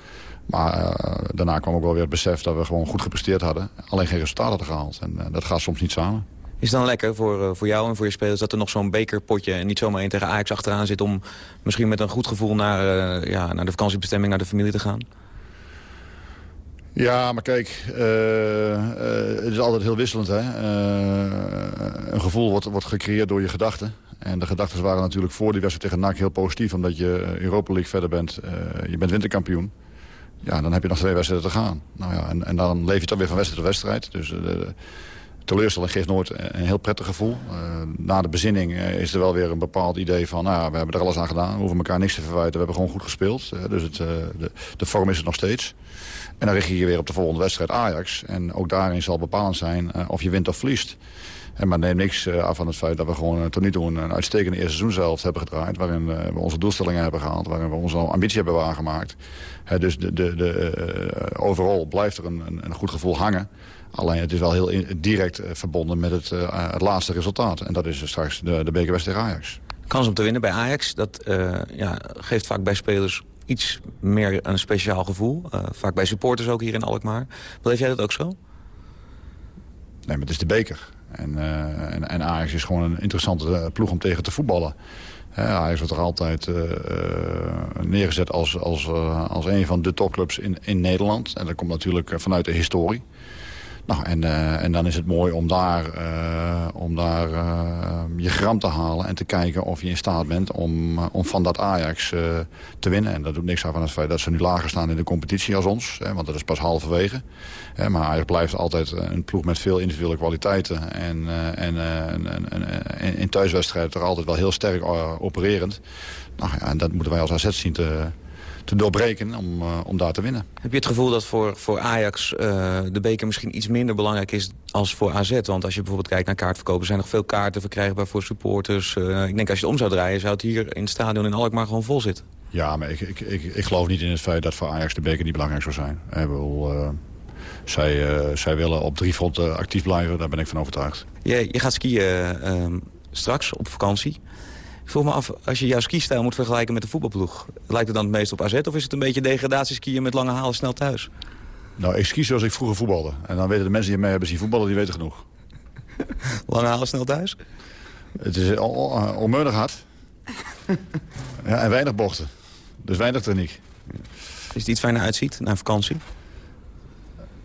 Speaker 18: Maar daarna kwam ook wel weer het besef dat we gewoon goed gepresteerd hadden. Alleen geen resultaat hadden gehaald. En dat gaat soms niet samen.
Speaker 19: Is het dan lekker voor, eh, voor jou en voor je spelers dat er nog zo'n bekerpotje... en niet zomaar één tegen Ajax achteraan zit... om misschien met een goed gevoel naar, uh, ja, naar de vakantiebestemming, naar de familie te gaan?
Speaker 18: Ja, maar kijk, uh, het is altijd heel wisselend. Hè? Een gevoel wordt, wordt gecreëerd door je gedachten. En de gedachten waren natuurlijk voor die wedstrijd tegen NAC heel positief... omdat je Europa League verder bent. je bent winterkampioen. Ja, dan heb je nog twee wedstrijden te gaan. Nou ja, en, en dan leef je toch weer van wedstrijd tot wedstrijd. Dus teleurstelling geeft nooit een heel prettig gevoel. Uh, na de bezinning uh, is er wel weer een bepaald idee van... nou, we hebben er alles aan gedaan, we hoeven elkaar niks te verwijten. We hebben gewoon goed gespeeld. Dus het, de, de, vorm is het nog steeds. En dan richt je je weer op de volgende wedstrijd Ajax. En ook daarin zal bepalend zijn of je wint of verliest. En maar neem niks af van het feit dat we gewoon tot nu toe een uitstekende eerste seizoen zelf hebben gedraaid. Waarin we onze doelstellingen hebben gehaald. Waarin we onze ambitie hebben waargemaakt. dus de, de, de, overal blijft er een, een goed gevoel hangen. Alleen het is wel heel direct verbonden met het, uh, het laatste resultaat. En dat is dus straks de, de bekerwedstrijd tegen Ajax.
Speaker 19: Kans om te winnen bij Ajax, dat uh, ja, geeft vaak bij spelers iets meer een speciaal gevoel. Uh, vaak bij supporters ook hier in Alkmaar. Beleef jij dat ook zo?
Speaker 18: Nee, maar het is de beker. En, en, en, Ajax is gewoon een interessante ploeg om tegen te voetballen. Ajax wordt er altijd neergezet als, als, als een van de topclubs in, in Nederland. En dat komt natuurlijk vanuit de historie. Nou, en, uh, en dan is het mooi om daar, uh, om daar uh, je gram te halen... en te kijken of je in staat bent om, om van dat Ajax te winnen. En dat doet niks aan van het feit dat ze nu lager staan in de competitie als ons. Hè, want dat is pas halverwege. Hè, maar Ajax blijft altijd een ploeg met veel individuele kwaliteiten. En, en, en in thuiswedstrijden toch altijd wel heel sterk opererend. Nou ja, en dat moeten wij als AZ zien te te doorbreken om, uh, om daar te winnen.
Speaker 19: Heb je het gevoel dat voor, voor Ajax uh, de beker misschien iets minder belangrijk is als voor AZ? Want als je bijvoorbeeld kijkt naar kaartverkopen... zijn nog veel kaarten verkrijgbaar voor supporters. Uh, ik denk als je het om zou draaien... zou het hier in het stadion in Alkmaar gewoon vol zitten.
Speaker 18: Ja, maar ik, ik, ik, ik geloof niet in het feit dat voor Ajax de beker niet belangrijk zou zijn. Ik bedoel, zij, zij willen op drie fronten actief blijven, daar ben ik van overtuigd.
Speaker 19: Je, je gaat skiën ehm, straks op vakantie. Ik vroeg me af, als je jouw skistijl moet vergelijken met de voetbalploeg... lijkt het dan het meest op AZ of is het een beetje degradatieskiën met lange halen snel thuis?
Speaker 18: Nou, ik ski zoals ik vroeger voetbalde. En dan weten de mensen die mij hebben zien voetballen, die weten genoeg. [laughs]
Speaker 19: lange halen snel thuis?
Speaker 18: Het is onmeunig hard. [laughs] ja, en weinig bochten. Dus weinig techniek.
Speaker 19: Is het iets fijner uitziet na vakantie?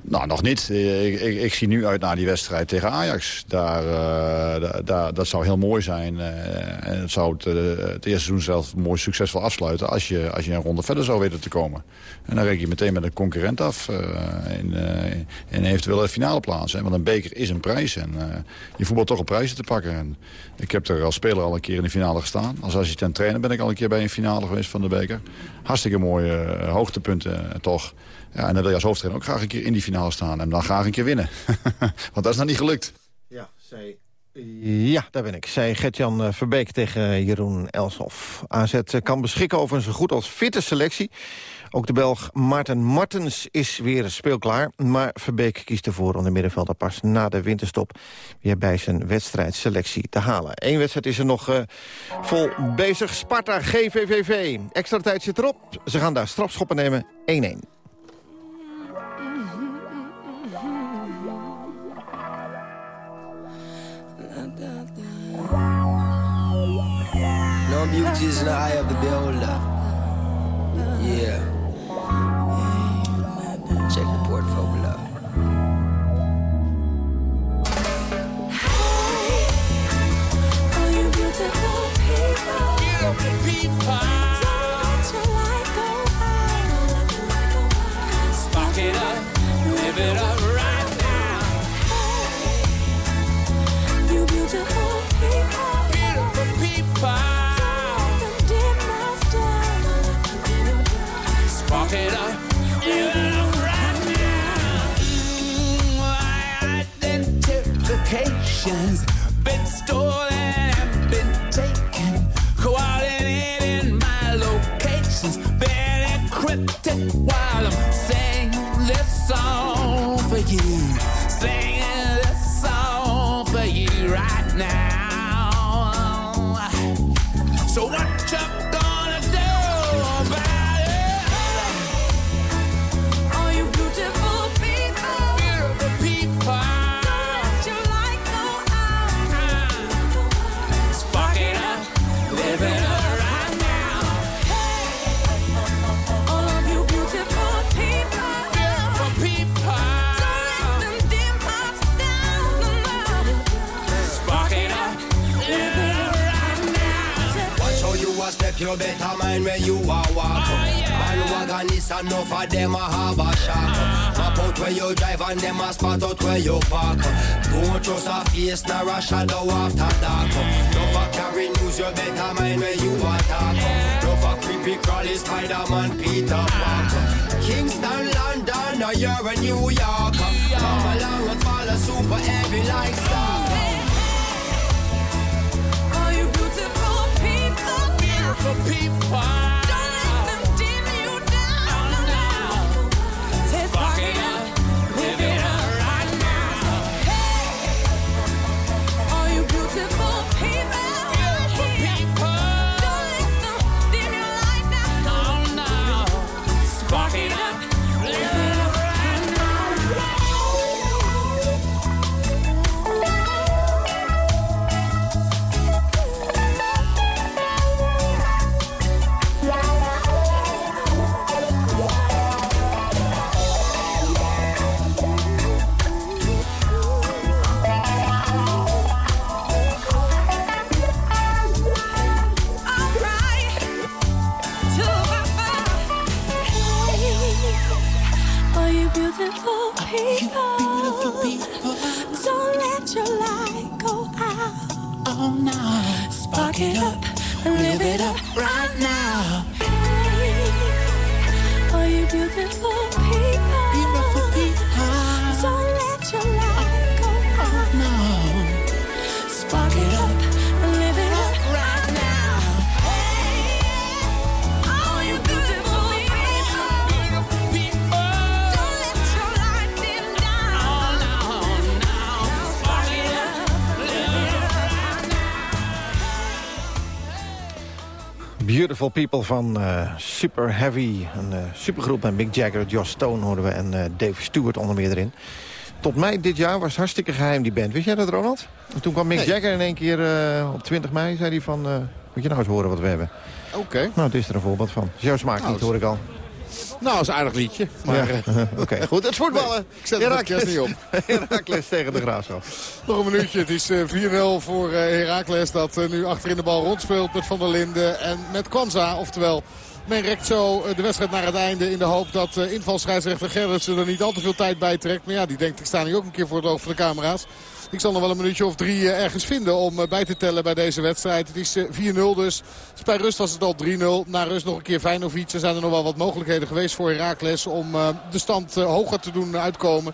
Speaker 18: Nou, nog niet. Ik, ik, zie nu uit naar die wedstrijd tegen Ajax. Daar, uh, daar, dat zou heel mooi zijn. Uh, en het zou het, uh, het, eerste seizoen zelf mooi succesvol afsluiten... Als je, als je een ronde verder zou weten te komen. En dan reken je meteen met een concurrent af in, in eventuele finale plaatsen. Want een beker is een prijs. En je voetbalt toch op prijzen te pakken. En ik heb er als speler al een keer in de finale gestaan. Als assistent trainer ben ik al een keer bij een finale geweest van de beker. Hartstikke mooie hoogtepunten toch. Ja, en dan wil je als hoofdtrainer ook graag een keer in die finale staan. En dan graag een keer winnen. [laughs] Want dat is nog niet gelukt.
Speaker 10: Ja. Ja, daar ben ik. Zij Gert-Jan eh, Verbeek tegen Jeroen Elshoff. AZ kan beschikken over een zo goed als fitte selectie. Ook de Belg Maarten Martens is weer speelklaar. Maar Verbeek kiest ervoor om de middenvelder pas na de winterstop... weer bij zijn wedstrijdselectie te halen. Eén wedstrijd is er nog uh, vol bezig. Sparta GVVV. Extra tijd zit erop. Ze gaan daar strafschoppen nemen. 1-1.
Speaker 20: Some beauty is in the eye of the beholder. Yeah. Check the portfolio.
Speaker 8: You beautiful people. Spark it up, live it up. Identifications been stolen and been taken. Coordinating my locations been encrypted while I'm singing this song for you. Singing this song for you right now. So what you you
Speaker 20: better mind when you are walk. Man wagon is enough for them a have a shock. Map out where you drive and them a spot out where you park. Don't trust a face nor a shadow after dark. No for carry news, you better mind when you attack. No for creepy crawly Spider-Man Peter Parker. Kingston, London, or you're in New York. Come along and follow super heavy like star.
Speaker 8: Beautiful people. Beautiful People
Speaker 10: van eh, Super Heavy. Een eh, supergroep met Mick Jagger, Josh Stone hoorden we en eh, Dave Stewart onder meer erin. Tot mei dit jaar was het hartstikke geheim die band. Wist jij dat, Ronald? En toen kwam Mick
Speaker 11: Nee.
Speaker 10: Jagger in één keer op 20 mei. Zei hij van, moet je nou eens horen wat we hebben.
Speaker 11: Oké.
Speaker 10: Nou, dit is er een voorbeeld van. Is jouw smaak
Speaker 11: Nou,
Speaker 10: niet, hoor ik al.
Speaker 11: Nou, dat is een aardig liedje. Maar,
Speaker 10: Ja.
Speaker 11: eh, [laughs]
Speaker 10: Oké, goed. Het voetballen.
Speaker 11: Nee, ik zet kerst niet op. [laughs]
Speaker 10: Herakles tegen de Graafschap.
Speaker 11: Nog een minuutje. Het is eh, 4-0 voor eh, Heracles dat eh, nu achterin de bal rondspeelt met Van der Linden en met Kwanza. Oftewel, men rekt zo eh, de wedstrijd naar het einde in de hoop dat eh, invalscheidsrechter Gerritsen er niet al te veel tijd bij trekt. Maar ja, die denkt ik sta nu ook een keer voor het oog van de camera's. Ik zal nog wel een minuutje of drie eh, ergens vinden om eh, bij te tellen bij deze wedstrijd. Het is eh, 4-0 dus. Dus bij rust was het al 3-0. Na rust nog een keer Feyenoord. Er zijn er nog wel wat mogelijkheden geweest voor Heracles om eh, de stand eh, hoger te doen uitkomen.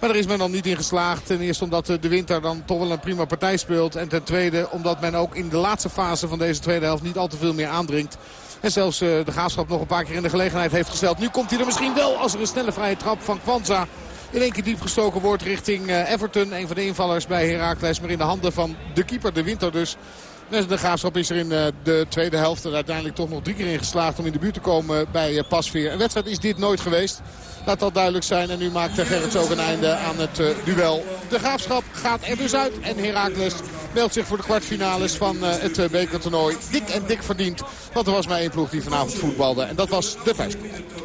Speaker 11: Maar daar is men dan niet in geslaagd. Ten eerste omdat eh, de winter dan toch wel een prima partij speelt. En ten tweede omdat men ook in de laatste fase van deze tweede helft niet al te veel meer aandringt. En zelfs eh, de Graafschap nog een paar keer in de gelegenheid heeft gesteld. Nu komt hij er misschien wel als er een snelle vrije trap van Kwanza in één keer diep gestoken wordt richting eh, Everton. Een van de invallers bij Heracles. Maar in de handen van de keeper, de winter dus. De Graafschap is er in eh, de tweede helft uiteindelijk toch nog drie keer in geslaagd om in de buurt te komen bij eh, Pasveer. Een wedstrijd is dit nooit geweest. Laat dat duidelijk zijn. En nu maakt Gerrits ook een einde aan het duel. De Graafschap gaat er dus uit. En Heracles meldt zich voor de kwartfinales van het bekertoernooi. Dik en dik verdiend. Want er was maar één ploeg die vanavond voetbalde. En dat was de Vijfsploeg.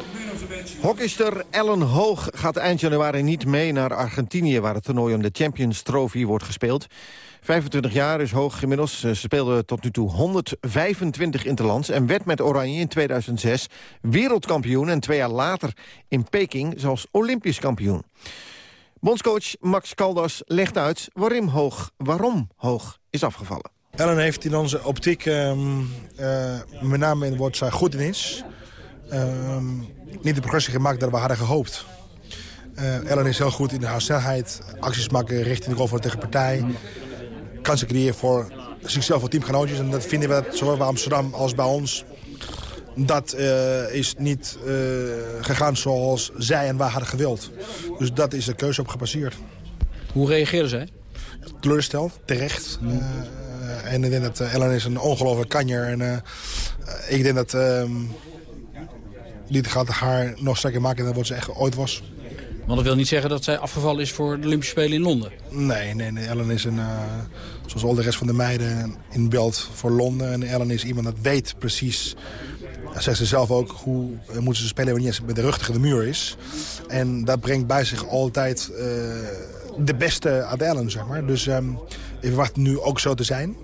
Speaker 10: Hockeyster Ellen Hoog gaat eind januari niet mee naar Argentinië... waar het toernooi om de Champions Trophy wordt gespeeld. 25 jaar is Hoog inmiddels. Ze speelde tot nu toe 125 interlands... en werd met Oranje in 2006 wereldkampioen... en twee jaar later in Peking zelfs olympisch kampioen. Bondscoach Max Caldas legt uit waarom Hoog, waarom Hoog is afgevallen.
Speaker 21: Ellen heeft in onze optiek, ehm, eh, met name in wat zij goed in is... ehm, niet de progressie gemaakt dat we hadden gehoopt. Eh, Ellen is heel goed in haar snelheid, acties maken richting de goal van de tegenpartij. Kansen creëren voor zichzelf, voor teamgenootjes. En dat vinden we dat zowel bij Amsterdam als bij ons. Dat eh, is niet eh, gegaan zoals zij en wij hadden gewild. Dus dat is de keuze op gebaseerd.
Speaker 22: Hoe reageerde zij?
Speaker 21: Teleurgesteld, terecht. En ik denk dat Ellen is een ongelooflijk kanjer. En ik denk dat ehm, dit gaat haar nog sterker maken dan wat ze echt ooit was.
Speaker 22: Want dat wil niet zeggen dat zij afgevallen is voor de Olympische Spelen in Londen.
Speaker 21: Nee, nee, nee. Ellen is een, eh, zoals al de rest van de meiden in beeld voor Londen. En Ellen is iemand dat weet precies, dat zegt ze zelf ook, hoe eh, moeten ze spelen wanneer ze met de rug tegen de muur is. En dat brengt bij zich altijd eh, de beste uit Ellen, zeg maar. Dus ehm, ik verwacht nu ook zo te zijn.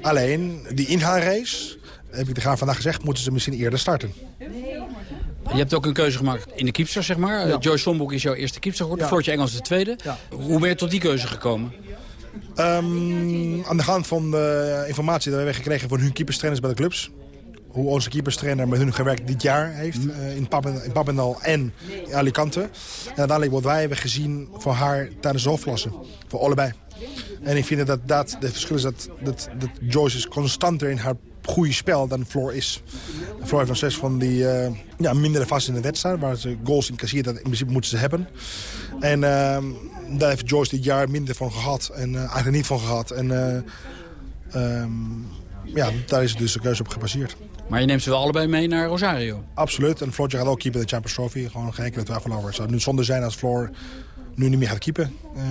Speaker 21: Alleen, die inhaalrace, heb ik tegen vandaag gezegd, moeten ze misschien eerder starten.
Speaker 22: Je hebt ook een keuze gemaakt in de keepster, zeg maar.
Speaker 21: Ja.
Speaker 22: Joyce Sombroek is jouw eerste keepster geworden.
Speaker 21: Ja.
Speaker 22: Floortje Engels de tweede. Hoe ben je tot die keuze gekomen?
Speaker 21: Ehm, aan de hand van de informatie die we hebben gekregen van hun keeperstrainers bij de clubs. Hoe onze keeperstrainer met hun gewerkt dit jaar heeft eh, in, Papendal en in Alicante. En uiteindelijk wat wij hebben gezien voor haar tijdens de hoofdklasse. Voor allebei. En ik vind dat, dat de verschil is dat, dat, dat Joyce is constanter in haar goede spel dan Floor is. Floor heeft nog steeds van die uh, ja, mindere fase in de wedstrijd... waar ze goals incasseert, dat in principe moeten ze hebben. En uh, daar heeft Joyce dit jaar minder van gehad. En uh, eigenlijk niet van gehad. En uh, um, ja, daar is dus de keuze op gebaseerd.
Speaker 22: Maar je neemt ze wel allebei mee naar Rosario?
Speaker 21: Absoluut. En Floortje gaat ook keeper in de Champions Trophy. Gewoon geen enkele twijfel over. Het zou nu zonde zijn als Floor nu niet meer gaat keepen. Uh,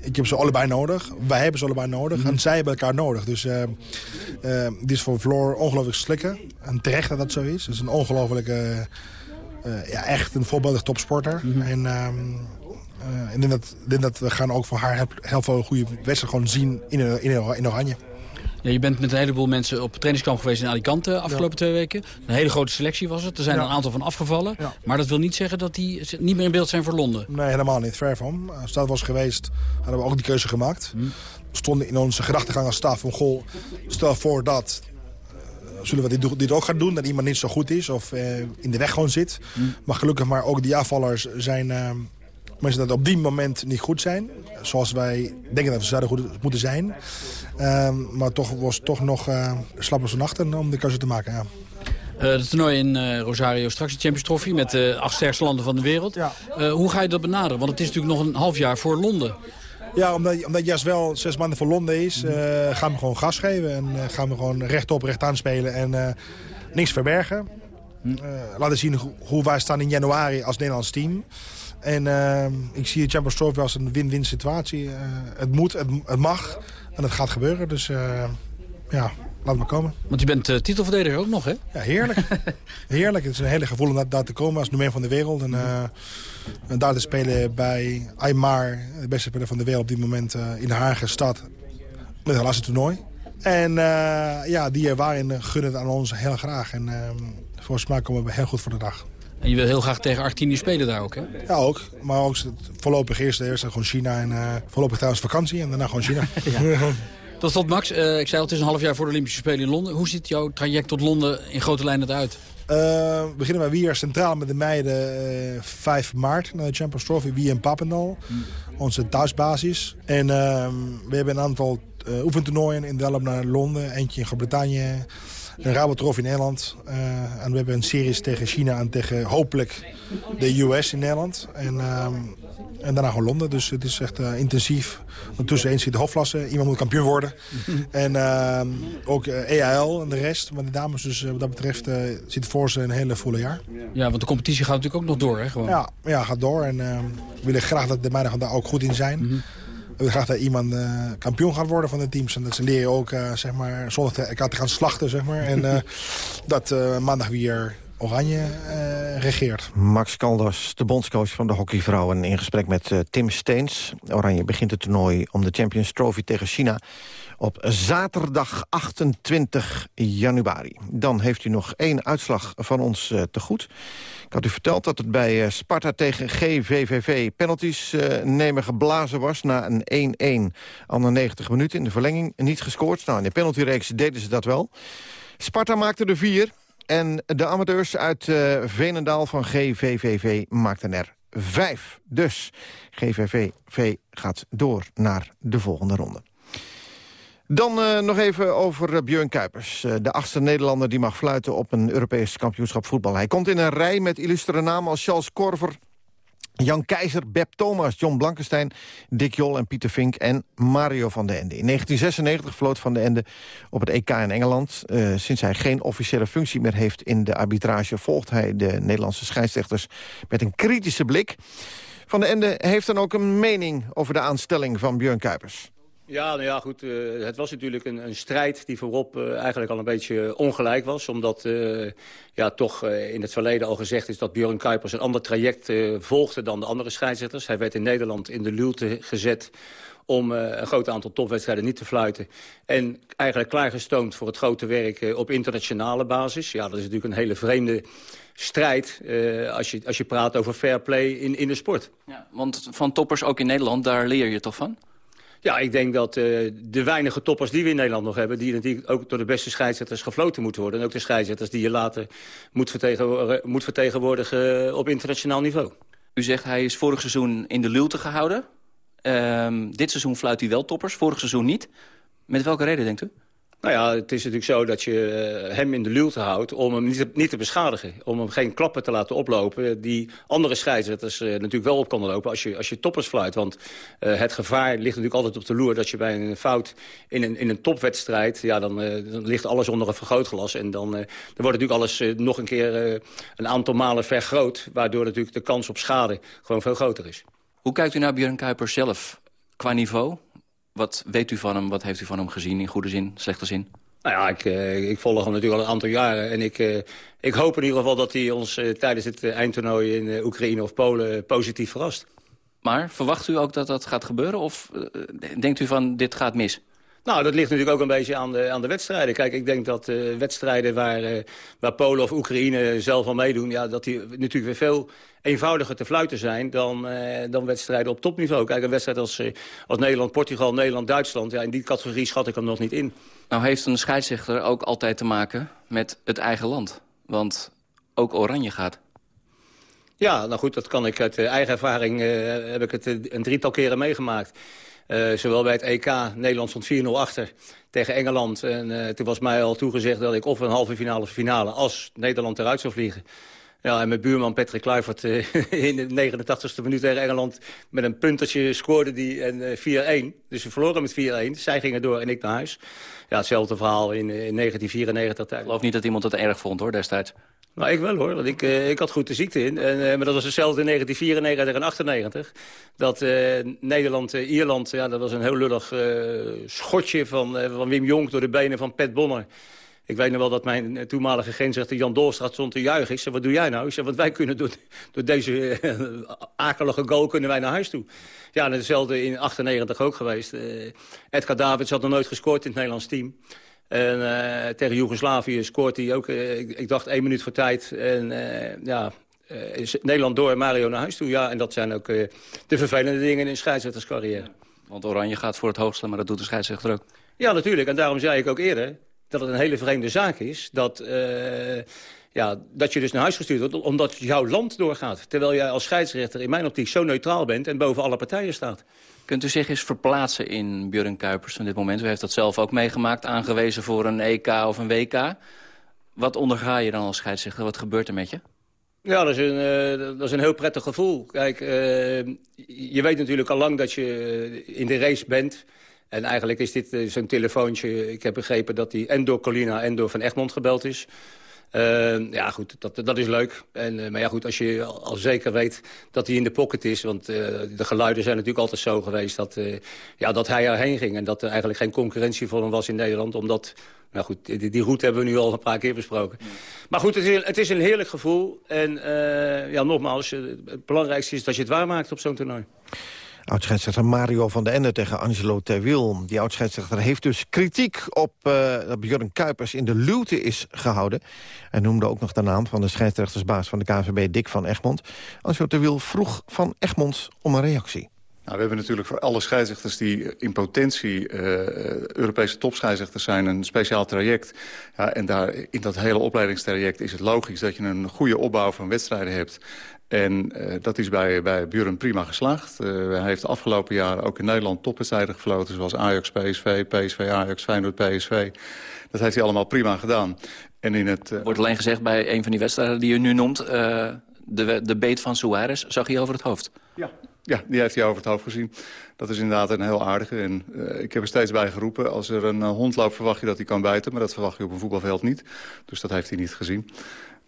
Speaker 21: ik heb ze allebei nodig. Wij hebben ze allebei nodig. Mm -hmm. En zij hebben elkaar nodig. Dus uh, uh, dit is voor Floor ongelooflijk slikken. En terecht dat dat zo is. Het is een ongelooflijke, ja, echt een voorbeeldig topsporter. Mm -hmm. En uh, ik denk dat, denk dat we gaan ook voor haar heel veel goede wedstrijden gewoon zien in, in, in Oranje.
Speaker 22: Ja, je bent met een heleboel mensen op trainingskamp geweest in Alicante de afgelopen ja. twee weken. Een hele grote selectie was het. Er zijn ja. een aantal van afgevallen. Ja. Maar dat wil niet zeggen dat die niet meer in beeld zijn voor Londen.
Speaker 21: Nee, helemaal niet. Ver van. Als dat was geweest, hadden we ook die keuze gemaakt. We stonden in onze gedachtegang als staf van... Goh, stel voor dat uh, zullen we dit, dit, ook gaan doen... dat iemand niet zo goed is of uh, in de weg gewoon zit. Hmm. Maar gelukkig maar ook die afvallers zijn... Uh, mensen dat op die moment niet goed zijn. Zoals wij denken dat we zouden goed moeten zijn. Um, maar toch was het toch nog uh, slap als een nachten om de keuze te maken. Ja.
Speaker 22: Uh, het toernooi in uh, Rosario, straks de Champions Trophy met de acht sterkste landen van de wereld. Ja. Uh, hoe ga je dat benaderen? Want het is natuurlijk nog een half jaar voor Londen.
Speaker 21: Ja, omdat, omdat juist wel zes maanden voor Londen is, gaan we gewoon gas geven. En gaan we gewoon rechtop, recht aanspelen en niks verbergen. laten zien hoe wij staan in januari als Nederlands team. En uh, ik zie de Champions Trophy als een win-win situatie. Uh, het moet, het, het, mag en het gaat gebeuren. Dus uh, ja, laat maar komen.
Speaker 22: Want je bent uh, titelverdediger ook nog, hè?
Speaker 21: Ja, heerlijk. [laughs] heerlijk. Het is een hele gevoel om daar te komen als nummer van de wereld. En, en daar te spelen bij Aymar, de beste speler van de wereld op dit moment in de Haagse stad. Met een laatste toernooi. En ja, die ervaring gunnen het aan ons heel graag. En volgens mij komen we heel goed voor de dag.
Speaker 22: En je wil heel graag tegen Argentinië spelen daar ook, hè?
Speaker 21: Ja, ook. Maar ook voorlopig eerst, eerst gewoon China en uh, voorlopig trouwens vakantie en daarna gewoon China. [laughs]
Speaker 22: ja. Tot slot, Max. Uh, ik zei al, het is een half jaar voor de Olympische Spelen in Londen. Hoe ziet jouw traject tot Londen in grote lijnen eruit?
Speaker 21: Uh, we beginnen wij weer centraal met de meiden 5 maart naar de Champions Trophy. Wie in Papendal, hmm. onze thuisbasis. En we hebben een aantal oefentoernooien in Delft naar Londen. Eentje in Groot-Brittannië een Rabotrof in Nederland. Uh, en we hebben een series tegen China en tegen hopelijk de US in Nederland. En, uh, en daarna gewoon Londen. Dus het is echt uh, intensief. Ondertussen eens zit de hoofdklasse. Iemand moet kampioen worden. [laughs] en ook EAL en de rest. Maar de dames dus wat dat betreft zit voor ze een hele volle jaar.
Speaker 22: Ja, want de competitie gaat natuurlijk ook nog door, hè? Gewoon.
Speaker 21: Ja, ja, gaat door. En we willen graag dat de meiden daar ook goed in zijn. Mm -hmm. Graag dat iemand uh, kampioen gaat worden van de teams. En dat ze leren ook uh, zeg maar, zonder te, elkaar te gaan slachten. Zeg maar. En uh, [laughs] dat maandag weer Oranje regeert.
Speaker 10: Max Caldas, de bondscoach van de hockeyvrouwen... in gesprek met Tim Steens. Oranje begint het toernooi om de Champions Trophy tegen China... op zaterdag 28 januari. Dan heeft u nog één uitslag van ons te goed. Ik had u verteld dat het bij Sparta tegen GVVV penalties uh, nemen geblazen was na een 1-1. Ander 90 minuten in de verlenging niet gescoord. Nou, in de penaltyreeks deden ze dat wel. Sparta maakte er vier en de amateurs uit Venendaal van GVVV maakten er vijf. Dus GVVV gaat door naar de volgende ronde. Dan uh, nog even over uh, Björn Kuipers. Uh, de achtste Nederlander die mag fluiten op een Europees kampioenschap voetbal. Hij komt in een rij met illustere namen als Charles Korver... Jan Keizer, Beb Thomas, John Blankenstein, Dick Jol en Pieter Vink en Mario van den Ende. In 1996 floot van den Ende op het EK in Engeland. sinds hij geen officiële functie meer heeft in de arbitrage... volgt hij de Nederlandse scheidsrechters met een kritische blik. Van den Ende heeft dan ook een mening over de aanstelling van Björn Kuipers.
Speaker 23: Ja, nou ja, goed. Uh, het was natuurlijk een, een strijd die voorop uh, eigenlijk al een beetje ongelijk was. Omdat uh, ja, toch in het verleden al gezegd is dat Björn Kuipers een ander traject volgde dan de andere scheidsrechters. Hij werd in Nederland in de luwte gezet om eh, een groot aantal topwedstrijden niet te fluiten. En eigenlijk klaargestoomd voor het grote werk eh, op internationale basis. Ja, dat is natuurlijk een hele vreemde strijd eh, als, je, als je praat over fair play in, in de sport.
Speaker 24: Ja, want van toppers ook in Nederland, daar leer je toch van?
Speaker 23: Ja, ik denk dat uh, de weinige toppers die we in Nederland nog hebben... die natuurlijk ook door de beste scheidsrechters gefloten moeten worden... en ook de scheidsrechters die je later moet moet vertegenwoordigen op internationaal niveau.
Speaker 24: U zegt hij is vorig seizoen in de luwte gehouden. Um, dit seizoen fluit hij wel toppers, vorig seizoen niet. Met welke reden, denkt u?
Speaker 23: Nou ja, het is natuurlijk zo dat je uh, hem in de luwte houdt om hem niet te, niet te, beschadigen. Om hem geen klappen te laten oplopen die andere scheidsrechters uh, natuurlijk wel op konden lopen als je, als je toppers fluit. Want uh, het gevaar ligt natuurlijk altijd op de loer dat je bij een fout in een, in een topwedstrijd, ja, dan, dan ligt alles onder een vergrootglas. En dan, dan wordt natuurlijk alles nog een keer een aantal malen vergroot, waardoor natuurlijk de kans op schade gewoon veel groter is.
Speaker 24: Hoe kijkt u naar Björn Kuiper zelf qua niveau? Wat weet u van hem? Wat heeft u van hem gezien? In goede zin, slechte zin?
Speaker 23: Nou ja, ik, uh, ik volg hem natuurlijk al een aantal jaren. En ik, uh, ik hoop in ieder geval dat hij ons uh, tijdens het eindtoernooi in Oekraïne of Polen positief verrast.
Speaker 24: Maar verwacht u ook dat dat gaat gebeuren? Of denkt u van dit gaat mis?
Speaker 23: Nou, dat ligt natuurlijk ook een beetje aan de, aan de wedstrijden. Kijk, ik denk dat uh, wedstrijden waar, uh, waar Polen of Oekraïne zelf al meedoen... Ja, dat die natuurlijk weer veel eenvoudiger te fluiten zijn dan, uh, dan wedstrijden op topniveau. Kijk, een wedstrijd als, als Nederland-Portugal, Nederland-Duitsland... Ja, in die categorie schat ik hem nog niet in.
Speaker 24: Nou heeft een scheidsrechter ook altijd te maken met het eigen land. Want ook Oranje gaat.
Speaker 23: Ja, nou goed, dat kan ik uit eigen ervaring... heb ik het een drietal keren meegemaakt. Uh, zowel bij het EK, Nederland stond 4-0 achter tegen Engeland. En uh, toen was mij al toegezegd dat ik of een halve finale of finale... als Nederland eruit zou vliegen. Ja, en mijn buurman Patrick Kluivert uh, [laughs] in de 89ste minuut tegen Engeland... met een puntertje scoorde die en 4-1. Dus we verloren met 4-1. Zij gingen door en ik naar huis. Ja, hetzelfde verhaal in, in 1994.
Speaker 24: Ik geloof niet dat iemand het erg vond, hoor, destijds.
Speaker 23: Nou, ik wel hoor, want ik, uh, ik had goed de ziekte in. En, uh, maar dat was hetzelfde in 1994 en 98. Dat uh, Nederland-Ierland, ja, dat was een heel lullig schotje van, van Wim Jonk... door de benen van Pet Bonner. Ik weet nog wel dat mijn toenmalige grensrechter Jan Doorstraat stond te juichen. Ik zei, wat doe jij nou? Ik zei, want wij kunnen door, [laughs] door deze akelige goal kunnen wij naar huis toe. Ja, en hetzelfde in 98 ook geweest. Edgar Davids had nog nooit gescoord in het Nederlands team. En uh, tegen Joegoslavië scoort hij ook, uh, ik, ik, dacht één minuut voor tijd. En uh, ja, is Nederland door Mario naar huis toe. Ja, en dat zijn ook de vervelende dingen in een scheidsrechterscarrière.
Speaker 24: Want Oranje gaat voor het hoogste, maar dat doet de scheidsrechter ook.
Speaker 23: Ja, natuurlijk. En daarom zei ik ook eerder dat het een hele vreemde zaak is... dat, ja, dat je dus naar huis gestuurd wordt omdat jouw land doorgaat. Terwijl jij als scheidsrechter in mijn optiek zo neutraal bent... en boven alle partijen staat.
Speaker 24: Kunt u zich eens verplaatsen in Björn Kuipers van dit moment? U heeft dat zelf ook meegemaakt, aangewezen voor een EK of een WK. Wat onderga je dan als scheidsrechter? Wat gebeurt er met je?
Speaker 23: Ja, dat is een, uh, dat is een heel prettig gevoel. Kijk, uh, je weet natuurlijk al lang dat je in de race bent. En eigenlijk is dit zo'n telefoontje... Ik heb begrepen dat die en door Colina en door Van Egmond gebeld is. Uh, ja, goed, dat, dat is leuk. En, uh, maar ja, goed, als je al zeker weet dat hij in de pocket is... want uh, de geluiden zijn natuurlijk altijd zo geweest... Dat, ja, dat hij erheen ging en dat er eigenlijk geen concurrentie voor hem was in Nederland. Omdat, nou goed, die, die route hebben we nu al een paar keer besproken. Ja. Maar goed, het is, het is, een heerlijk gevoel. En ja, nogmaals, het belangrijkste is dat je het waarmaakt op zo'n toernooi.
Speaker 10: Oudscheidsrechter Mario van den Ende tegen Angelo Terwil. Die oudscheidsrechter heeft dus kritiek op uh, dat Björn Kuipers in de luwte is gehouden. En noemde ook nog de naam van de scheidsrechtersbaas van de KNVB, Dick van Egmond. Angelo Terwil vroeg van Egmond om een reactie.
Speaker 25: Nou, we hebben natuurlijk voor alle scheidsrechters die in potentie uh, Europese topscheidsrechters zijn... een speciaal traject. Ja, en daar, in dat hele opleidingstraject is het logisch dat je een goede opbouw van wedstrijden hebt. En uh, dat is bij, bij Buren prima geslaagd. Uh, hij heeft de afgelopen jaren ook in Nederland topwedstrijden gefloten... zoals Ajax, PSV, PSV, Ajax, Feyenoord, PSV. Dat heeft hij allemaal prima gedaan. En in het,
Speaker 24: uh... Wordt alleen gezegd bij een van die wedstrijden die u nu noemt... de, de beet van Suarez zag hij over het hoofd.
Speaker 25: Ja. Ja, die heeft hij over het hoofd gezien. Dat is inderdaad een heel aardige. En uh, ik heb er steeds bij geroepen, als er een uh, hond loopt verwacht je dat hij kan bijten. Maar dat verwacht je op een voetbalveld niet. Dus dat heeft hij niet gezien.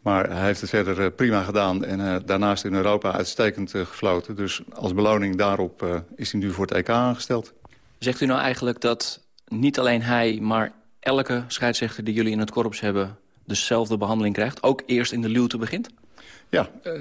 Speaker 25: Maar hij heeft het verder uh, prima gedaan en uh, daarnaast in Europa uitstekend uh, gefloten. Dus als beloning daarop is hij nu voor het EK aangesteld.
Speaker 24: Zegt u nou eigenlijk dat niet alleen hij, maar elke scheidsrechter die jullie in het korps hebben... dezelfde behandeling krijgt, ook eerst in de luwte begint?
Speaker 25: Ja, uh,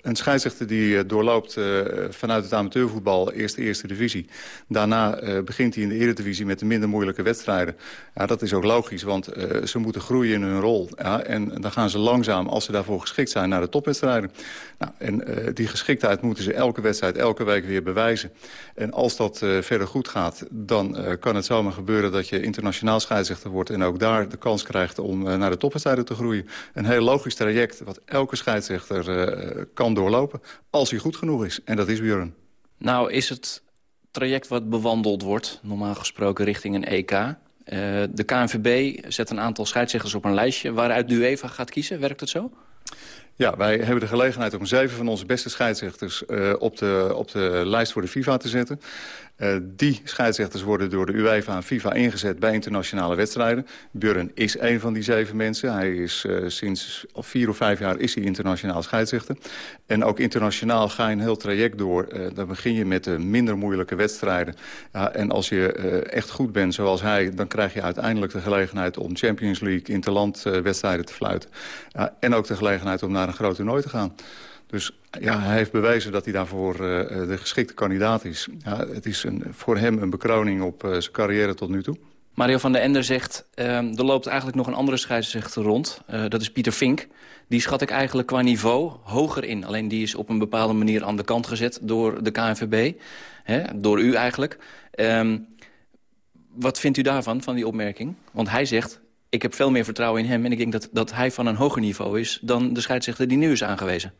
Speaker 25: een scheidsrechter die uh, doorloopt uh, vanuit het amateurvoetbal eerst de eerste divisie. Daarna begint hij in de eredivisie met de minder moeilijke wedstrijden. Ja, dat is ook logisch, want ze moeten groeien in hun rol. Ja, en dan gaan ze langzaam, als ze daarvoor geschikt zijn, naar de topwedstrijden. Nou, en die geschiktheid moeten ze elke wedstrijd, elke week weer bewijzen. En als dat verder goed gaat, dan kan het zomaar gebeuren dat je internationaal scheidsrechter wordt... en ook daar de kans krijgt om naar de topwedstrijden te groeien. Een heel logisch traject wat elke scheidsrechter uh, kan doorlopen. Als hij goed genoeg is. En dat is Björn.
Speaker 24: Nou is het traject wat bewandeld wordt, normaal gesproken richting een EK. Uh, de KNVB zet een aantal scheidsrechters op een lijstje... waaruit de UEFA gaat kiezen. Werkt het zo?
Speaker 25: Ja, wij hebben de gelegenheid om zeven van onze beste scheidsrechters uh, op, de, op de lijst voor de FIFA te zetten. Uh, die scheidsrechters worden door de UEFA en FIFA ingezet bij internationale wedstrijden. Björn is een van die zeven mensen. Hij is uh, sinds vier of vijf jaar is hij internationaal scheidsrechter. En ook internationaal ga je een heel traject door. Uh, dan begin je met de minder moeilijke wedstrijden. en als je echt goed bent zoals hij... dan krijg je uiteindelijk de gelegenheid om Champions League interlandwedstrijden te fluiten. en ook de gelegenheid om naar een groot toernooi te gaan. Dus ja, hij heeft bewezen dat hij daarvoor uh, de geschikte kandidaat is. Ja, het is een, voor hem een bekroning op uh, zijn carrière tot nu toe.
Speaker 24: Mario van der Ender zegt, uh, er loopt eigenlijk nog een andere scheidsrechter rond. dat is Pieter Vink. Die schat ik eigenlijk qua niveau hoger in. Alleen die is op een bepaalde manier aan de kant gezet door de KNVB. Hè, door u eigenlijk. Um, wat vindt u daarvan, van die opmerking? Want hij zegt, ik heb veel meer vertrouwen in hem... en ik denk dat, dat hij van een hoger niveau is dan de scheidsrechter die nu is aangewezen.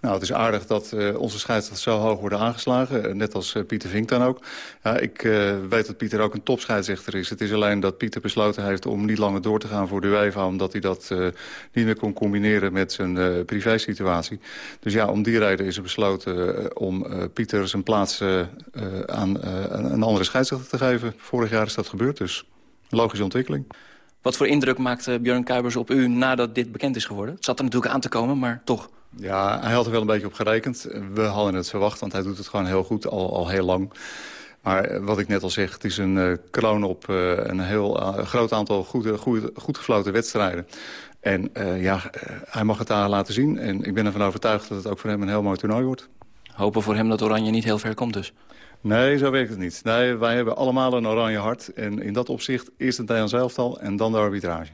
Speaker 25: Nou, het is aardig dat uh, onze scheidsrechters zo hoog worden aangeslagen. Uh, net als uh, Pieter Vink dan ook. Ja, ik weet dat Pieter ook een topscheidsrechter is. Het is alleen dat Pieter besloten heeft om niet langer door te gaan voor de UEFA... omdat hij dat niet meer kon combineren met zijn privésituatie. Dus ja, om die reden is er besloten om Pieter zijn plaats aan een andere scheidsrechter te geven. Vorig jaar is dat gebeurd, dus logische ontwikkeling.
Speaker 24: Wat voor indruk maakte Björn Kuipers op u nadat dit bekend is geworden? Het zat er natuurlijk aan te komen, maar toch...
Speaker 25: Ja, hij had er wel een beetje op gerekend. We hadden het verwacht, want hij doet het gewoon heel goed, al, al heel lang. Maar eh, wat ik net al zeg, het is een uh, kroon op uh, een heel uh, groot aantal goed, goed, goed gefloten wedstrijden. En ja, hij mag het daar laten zien. En ik ben ervan overtuigd dat het ook voor hem een heel mooi toernooi wordt.
Speaker 24: Hopen voor hem dat Oranje niet heel ver komt dus.
Speaker 25: Nee, zo werkt het niet. Nee, wij hebben allemaal een oranje hart. En in dat opzicht eerst het Nederlands elftal en dan de arbitrage.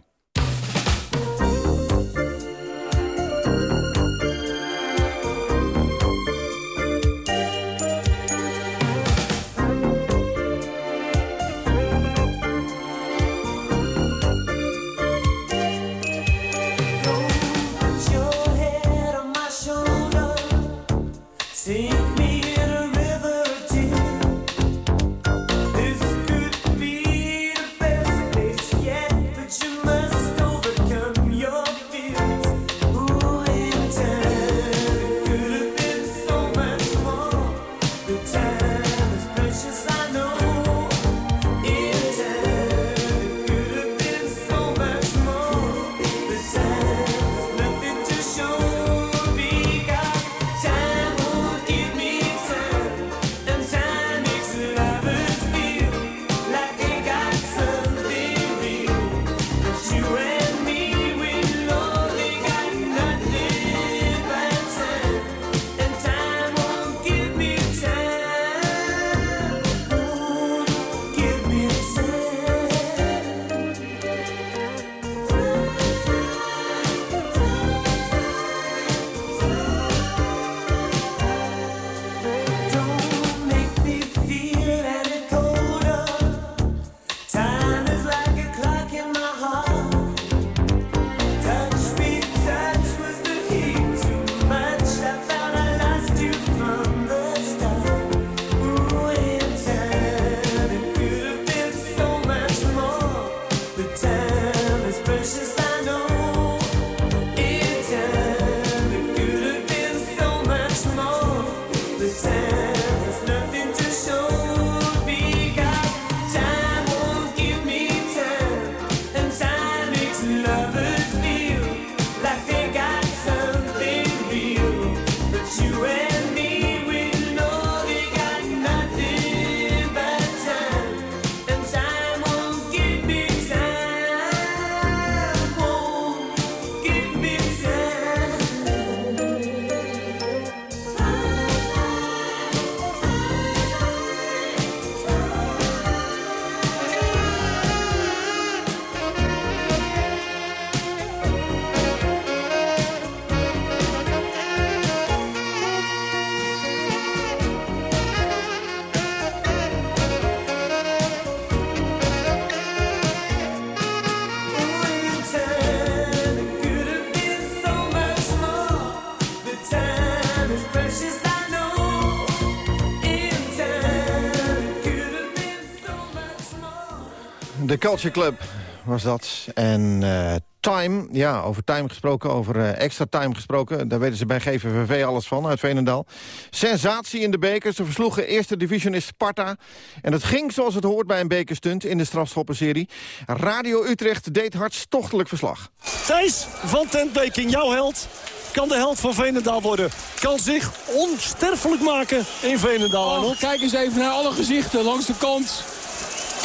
Speaker 10: Culture Club was dat. En eh, Time, ja, over time gesproken, over eh, extra time gesproken. Daar weten ze bij GVVV alles van, uit Veenendaal. Sensatie in de bekers. Ze versloegen eerste divisionist Sparta. En het ging zoals het hoort bij een bekerstunt in de strafschoppenserie. Radio Utrecht deed hartstochtelijk verslag.
Speaker 26: Thijs van Tentbeking, jouw held, kan de held van Veenendaal worden. Kan zich onsterfelijk maken in Veenendaal,
Speaker 27: Oh, kijk eens even naar alle gezichten langs de kant.